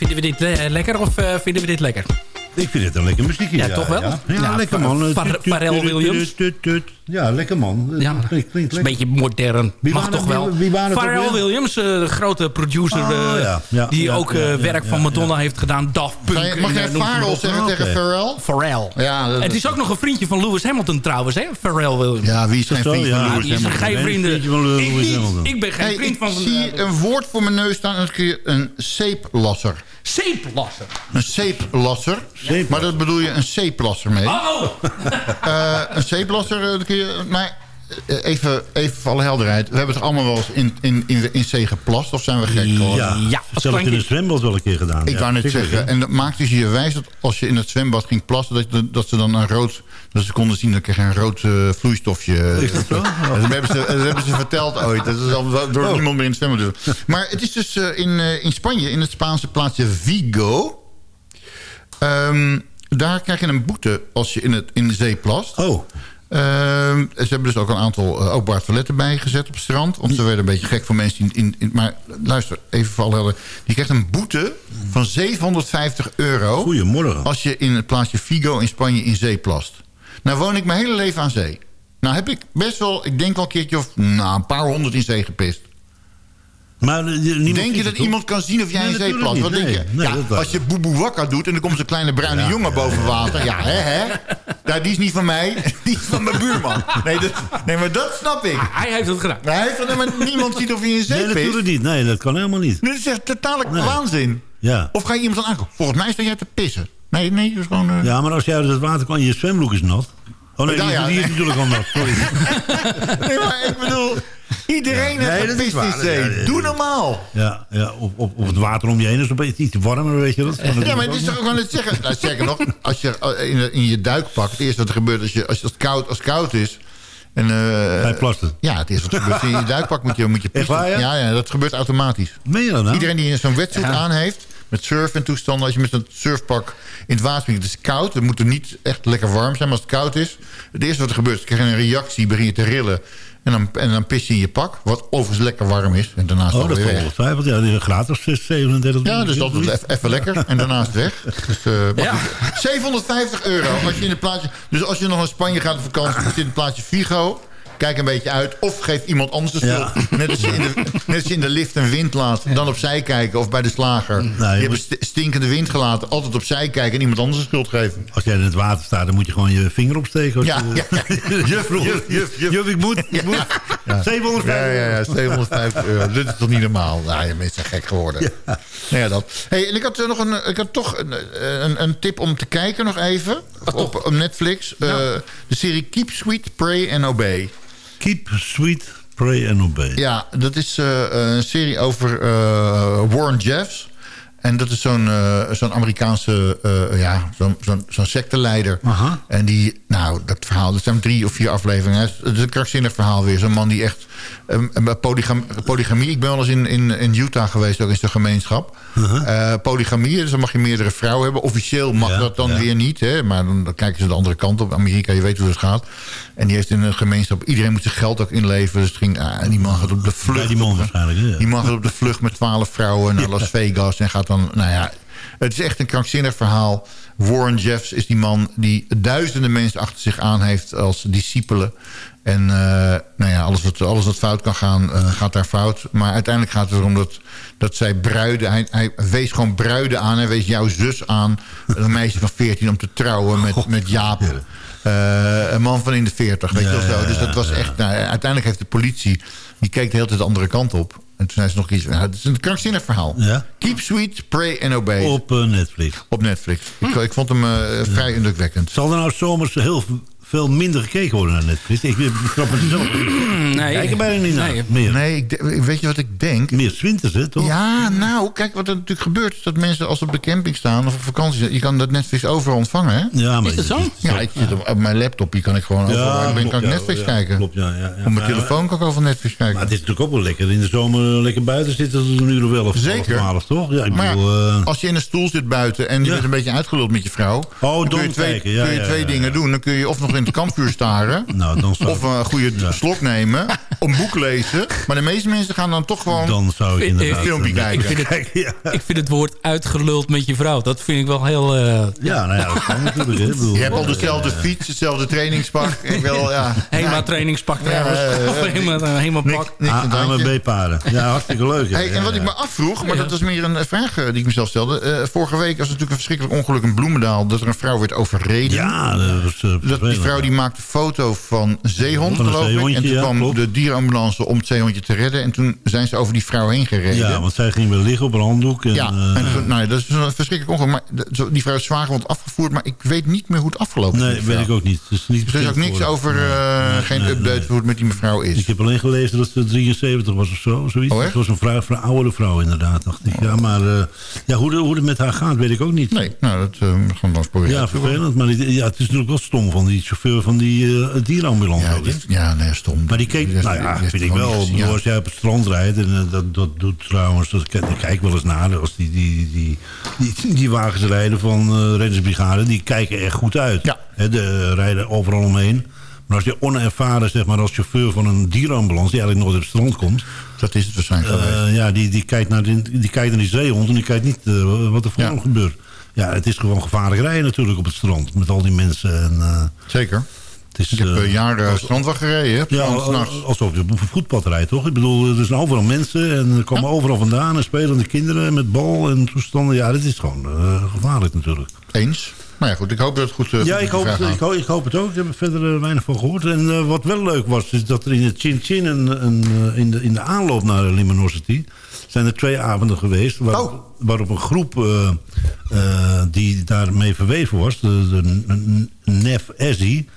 Vinden we dit eh, lekker of eh, vinden we dit lekker? Ik vind het een lekker muziekje. Ja, toch wel? Ja, lekker man. Pharrell Williams. Ja, lekker man. Ja, klinkt, klinkt, Een beetje modern. Mag toch wel. Pharrell Williams, eh, de grote producer... die ook werk van Madonna heeft gedaan. Daft Punk. Mag jij Pharrell zeggen tegen Pharrell? Pharrell. Ja, het is ook nog een vriendje van Lewis Hamilton trouwens, hè? Pharrell Williams. Ja, wie is geen vriend van Lewis Hamilton? vrienden. Ik ben geen vriend van... Ik zie een woord voor mijn neus staan. Een zeeplasser. Zeeplasser. Een zeeplasser? Maar dat bedoel je een zeeplasser mee? Oh! Uh, een zeeplasser, eh, kun je... Maar even, even voor alle helderheid. We hebben toch allemaal wel eens in, in, in, in zee geplast? Of zijn we gek geworden? Ja, zelfs in het zwembad wel een keer gedaan. Ik ja, wou net zeggen. ja. En dat maakte ze je wijs dat als je in het zwembad ging plassen... dat, je- dat ze dan een rood... Dat ze konden zien dat ik een rood eh, vloeistofje... Is dat zo? Ja, dat, hebben ze, dat hebben ze verteld ooit. Dat is al door Oh. niemand meer in het zwembad. doen. Maar het is dus eh, in, eh, in Spanje, in het Spaanse plaatsje Vigo... Ehm, daar krijg je een boete als je in, het, in de zee plast. Oh. Ehm, ze hebben dus ook een aantal uh, openbaar toiletten bijgezet op het strand. Want ze werden een beetje gek voor mensen in... in, in- maar luister, even voor alle helder. Je krijgt een boete van 750 euro... Goedemorgen. als je in het plaatsje Vigo in Spanje in zee plast. Nou woon ik mijn hele leven aan zee. Nou heb ik best wel, ik denk wel een keertje of... Nou, een paar honderd in zee gepist. Maar, eh, Denk je dat het, iemand kan zien of jij Nee, in zee natuurlijk plast? Wat niet. denk je? Nee, nee, ja, dat is als je boeboe wakka doet en er komt zo'n kleine bruine Ja, jongen ja, boven water. Ja, hè, hè? [laughs] Nou, die is niet van mij, [laughs] die is van mijn buurman. Nee, dat, nee maar dat snap ik. Hij heeft het gedaan. Nee, hij heeft het- maar niemand ziet of hij in zee Nee, pist. natuurlijk niet. Nee, dat kan helemaal niet. Dit is echt totale Nee. waanzin. Ja. Of ga je iemand dan aankomen? Volgens mij sta jij te pissen. Nee, nee, dat is gewoon... eh, ja, maar als jij uit het water kwam en je zwembroek is nat... Oh nee, Ja, die, die is nee. natuurlijk al nat. Sorry. [laughs] Nee, maar ik bedoel... Iedereen Nee, heeft is ja, ja. Doe normaal. Ja, ja of, of, of het water om je heen is opeens iets warmer, weet je dat? Ja, maar het is toch ook aan het zeggen. Nou, sterker nog, als je eh, in, in je duikpak... Het eerste wat er gebeurt als, je, als het koud, als het koud is... En, eh, Bij plasten. Ja, het eerste wat er gebeurt in je duikpak moet je, moet je waar, ja? ja? ja, dat gebeurt automatisch. Meen je dat nou? Iedereen die zo'n wetsuit aan heeft... met surf en toestanden... als je met een surfpak in het water springt... het is koud, het moet er niet echt lekker warm zijn... maar als het koud is... het eerste wat er gebeurt is... krijg je een reactie, begin je te rillen... En dan, en dan pis je in je pak, wat overigens lekker warm is. En daarna is het Oh, dat is weg. Ja, die is gratis 6, 37. Ja, dus dat is even lekker. En daarna is het weg. Dus, eh, Ja. goed. 750 euro. Als je in het plaatsje, dus als je nog naar Spanje gaat op vakantie... zit in het plaatsje Vigo... Kijk een beetje uit. Of geef iemand anders de schuld. Ja. Net, als je in de, net als je in de lift een wind laat. Dan opzij kijken. Of bij de slager. Je hebt stinkende wind gelaten. Altijd opzij kijken en iemand anders de schuld geven. Als jij in het water staat, dan moet je gewoon je vinger opsteken. Als Ja, je- ja, ja. [laughs] Juf, juf, juf, juf, ik moet, ik moet. 750 Ja, ja, ja, euro. 750 euro. [laughs] Dit is toch niet normaal? Nou, je zijn gek geworden. Nou ja, dat. Hey, en ik had, eh, nog een, ik had toch een, eh, een, een tip om te kijken nog even. Op, op Netflix. Eh, de serie Keep Sweet, Pray and Obey. Keep sweet, pray and obey. Ja, dat is eh, een serie over eh, Warren Jeffs. En dat is zo'n eh, zo'n Amerikaanse, eh, ja, zo'n zo'n zo'n secteleider. Aha. En die, nou, dat verhaal, dat zijn drie of vier afleveringen. Het is- Het is een krankzinnig verhaal weer. Zo'n man die echt, um, polygam, polygamie. Ik ben wel eens in, in, in Utah geweest, ook in zijn gemeenschap. Eh, polygamie, dus dan mag je meerdere vrouwen hebben. Officieel mag Ja, dat dan ja. weer niet. Hè? Maar dan, dan kijken ze de andere kant op. Amerika, je weet hoe het gaat. En die heeft in een gemeenschap, iedereen moet zijn geld ook inleveren. Dus het ging, ah, die man gaat op de vlucht. Bij die man waarschijnlijk, ja. Die man gaat op de vlucht met twaalf vrouwen naar Las Vegas. En gaat dan, nou ja, het is echt een krankzinnig verhaal. Warren Jeffs is die man die duizenden mensen achter zich aan heeft als discipelen. En eh, nou ja, alles wat, alles wat fout kan gaan, eh, gaat daar fout. Maar uiteindelijk gaat het erom dat, dat zij bruiden... Hij, hij wees gewoon bruiden aan. Hij wees jouw zus aan. Een meisje van 14 om te trouwen met, met Jaap. Eh, een man van in de 40, weet je wel zo. Dus dat was echt... Nou, uiteindelijk heeft de politie... Die keek de hele tijd de andere kant op. En toen zei ze nog iets... Nou, het is een krankzinnig verhaal. Ja. Keep sweet, pray and obey. Op eh, Netflix. Op Netflix. Ik, ik vond hem eh, vrij indrukwekkend. Zal er nou zomers heel veel minder gekeken worden naar Netflix? Ik, snap het zelf. Nee. Kijk er bijna niet naar. Nee. Meer. Nee, ik, weet je wat ik denk? Meer zwinters, hè, toch? Ja, nou, kijk wat er natuurlijk gebeurt. Is dat mensen als ze op de camping staan of op vakantie zijn... Je kan dat Netflix overal ontvangen, hè? Ja, maar Is dat zo? Ja, ik zit op, op mijn laptop. Die kan ik gewoon overal. waar ik ben, kan ik ja, Netflix ja, kijken. Klopt, ja, ja, ja. Op mijn telefoon kan ik over Netflix kijken. Maar het is natuurlijk ook wel lekker. In de zomer lekker buiten zitten tot een uur of wel of Zeker. twaalf, toch? Ja, ik Maar bedoel... eh, als je in een stoel zit buiten en je Ja. bent een beetje uitgeluld met je vrouw... dan kun je twee, kijken, kun je ja, twee ja, dingen ja. doen. Dan kun je of nog in het kampvuur staren... [laughs] nou, dan zou, of een goede slok nemen, [laughs] een boek lezen. Maar de meeste mensen gaan dan toch gewoon... dan zou ik een filmpje eh, kijken. Ik vind, het, ja. ik vind het woord uitgeluld met je vrouw. Dat vind ik wel heel... eh, Ja, nou ja, dat kan natuurlijk. Hè. Ik bedoel, Je hebt al dezelfde fiets, hetzelfde trainingspak. Ik wil, ja. Hema trainingspak trouwens. Of Hema, eh, pak. A- aan het handje. A en B paarden. Ja, hartstikke leuk. ja. Hey, en wat ik me afvroeg, maar dat was meer een vraag eh, die ik mezelf stelde. Eh, vorige week was natuurlijk een verschrikkelijk ongeluk in Bloemendaal... dat er een vrouw werd overreden. Ja, dat was... eh, Dat, die. Vrouw die maakte een foto van zeehond, Van geloof ik. En toen ja, kwam klopt. de dierenambulance om het zeehondje te redden. En toen zijn ze over die vrouw heen gereden. Ja, want zij ging weer liggen op een handdoek. En, ja, eh, en, toen- nou, ja, dat is een verschrikkelijk ongeluk. Maar die vrouw is zwaargewond afgevoerd, maar ik weet niet meer hoe het afgelopen is. nee, weet ik ook niet. Dus, niet Dus er is ook niks over, eh, Nee, geen nee, update nee. hoe het met die mevrouw is. Ik heb alleen gelezen dat ze 73 was of zo. Zoiets. Oh? Het was een vrouw, een oudere vrouw inderdaad, dacht ik. Ja, maar eh, ja, hoe, de- hoe het met haar gaat, weet ik ook niet. Nee, nou, dat eh, gaan we dan proberen. Ja, vervelend. Maar ja, het is natuurlijk wel stom van die chauffeur van die eh dierenambulance. Ja, dit- ja, nee, stom. Maar die keek, Die nou ja, vind ik wel. ja. Als jij op het strand rijdt, en eh, dat, dat doet trouwens, dat, kijk wel eens naar, als die, die, die, die, die wagens rijden van eh reddingsbrigade, die kijken echt goed uit. Ja. Hè, de rijden overal omheen. Maar als je onervaren, zeg maar, als chauffeur van een dierenambulance, die eigenlijk nooit op het strand komt, Dat is het waarschijnlijk geweest. ja, die, die, kijkt naar die, die kijkt naar die zeehond en die kijkt niet wat er voor Ja. hem gebeurt. Ja, het is gewoon gevaarlijk rijden natuurlijk op het strand, met al die mensen. En, eh, Zeker. het is, Ik heb eh, eh, jaren strandwacht gereden, ja, alsof je op een voetpad rijdt, toch? Ik bedoel, er zijn overal mensen en er komen overal vandaan... en spelende kinderen met bal en toestanden. Ja, dat is gewoon gevaarlijk natuurlijk. Eens. Maar ja, goed, ik hoop dat het goed, eh, ja, ik hoop, het, ik, hoop, ik hoop het ook. Ik heb er verder weinig van gehoord. En wat wel leuk was, is dat er in het Chin Chin... Een, een, eh, in, de, in de aanloop naar de Limonosity... zijn er twee avonden geweest... Waar, Oh. waarop een groep eh, eh, die daarmee verweven was... de, de NEF Essie...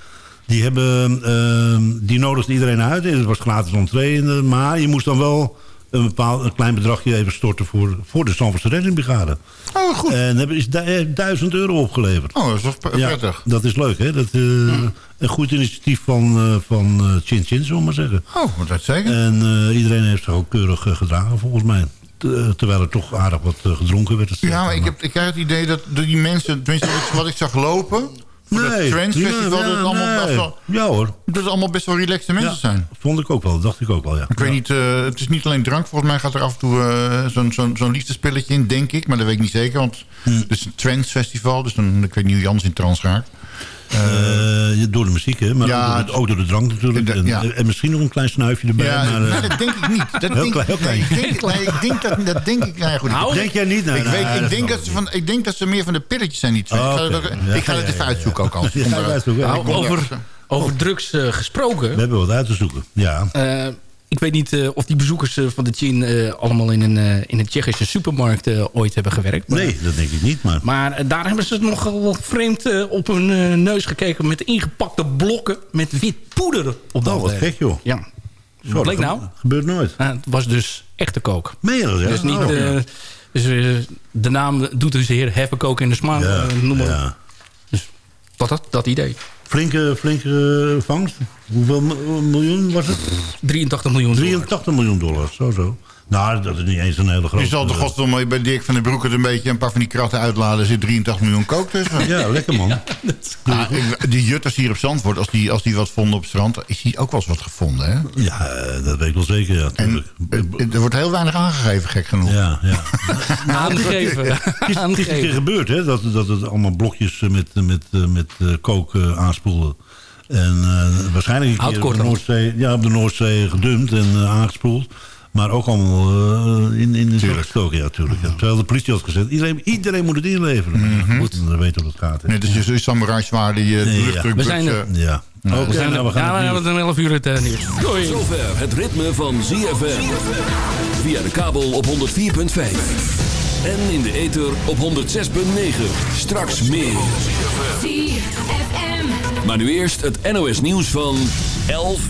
Die, hebben, eh, die nodigde iedereen uit. Het was gratis entree. en, Maar je moest dan wel een bepaald een klein bedragje even storten... voor, voor de Zandvoortse reddingsbrigade. Oh, goed. En hebben is du- duizend euro opgeleverd. Oh, dat is toch Ja, prettig. dat is leuk, hè? Dat, eh, Een goed initiatief van, eh, van eh, Chin Chin, zullen we maar zeggen. Oh, wat uitstekend. En eh, iedereen heeft zich ook keurig eh, gedragen, volgens mij. Te- eh, terwijl er toch aardig wat eh, gedronken werd. Ja, maar ik, heb, ik krijg het idee dat die mensen, tenminste wat ik zag lopen... Nee, dat ja, het allemaal nee. best wel, Ja hoor. dat het allemaal best wel relaxte mensen Ja, zijn. Vond ik ook wel, dacht ik ook wel, ja. Ik weet niet, eh, het is niet alleen drank. Volgens mij gaat er af en toe eh, zo'n zo'n zo'n liefdespilletje in, denk ik. Maar dat weet ik niet zeker, want Hm. het is een Trends Festival. Dus dan, ik weet niet hoe Jans in trans raakt. Eh, door de muziek, hè? Maar Ja, ook, door de, ook door de drank natuurlijk. de- en, ja. en misschien nog een klein snuifje erbij. Ja, maar, eh, nee, dat denk ik niet. Dat [laughs] Heel denk, klein, heel klein. Nee, ik denk, nee, ik denk dat, dat denk ik. Nou, goed, ik- Nou, denk jij niet? Nee, ik, weet, ik, denk dat ze van, ik denk dat ze meer van de pilletjes zijn. Niet zo. Oh, ik ga, het, oké. ook- Ja, ik ga ja, het ja, even ja. uitzoeken ook al. Nou, over, over drugs eh, gesproken. We hebben wat uit te zoeken, ja. Ik weet niet eh, of die bezoekers eh, van de Chin eh, allemaal in een, in een Tsjechische supermarkt ooit hebben gewerkt. Maar, Nee, dat denk ik niet, maar... Maar daar hebben ze nogal vreemd op hun neus gekeken... met ingepakte blokken met wit poeder op de Oh, wat gek, joh. Ja. Zo, Wat bleek nou? Gebeurt nooit. Eh, het was dus echte kook. Dat, ja? Dus niet... Oh, ja. dus, de naam doet dus heer koken in de smaak. Ja, noem maar. ja. Dus dat, dat, dat idee. Flinke, flinke vangst. Hoeveel mi- miljoen was het? 83 miljoen dollar. 83 miljoen dollar, zo zo. Nou, dat is niet eens een hele grote... Je zal de godverdomme bij Dirk van den Broek het een beetje een paar van die kratten uitladen. Er zit 83 miljoen kook tussen. Ja, lekker man. Ah, [laughs] ik- die jutters hier op Zandvoort, als die, als die wat vonden op het strand... is hier ook wel eens wat gevonden, hè? Ja, eh, dat weet ik wel zeker, ja. En er wordt heel weinig aangegeven, gek genoeg. Ja, ja. [laughs] Aangegeven. Het is, het is een keer gebeurd, hè? Dat, dat het allemaal blokjes eh, met, met, eh, met eh, kook eh, aanspoelden. En eh, waarschijnlijk een keer op de. Noordzee, ja, op de Noordzee gedumpt en eh, aangespoeld. Maar ook allemaal eh, in, in de zak gestoken, ja, tuurlijk. Ja. Terwijl de politie had gezegd, iedereen, iedereen moet het inleveren. Goed, dan weten we hoe dat gaat. hè. Net als je zo'n samurai zwaar die uh, Nee, ja. luchtdruk... We zijn er. eh, Ja. We zijn nou, we gaan ja, naar we het hebben een half uur het nieuws. Doei. Zover het ritme van ZFM. Via de kabel op 104.5. En in de ether op 106.9. Straks meer. Maar nu eerst het NOS nieuws van 11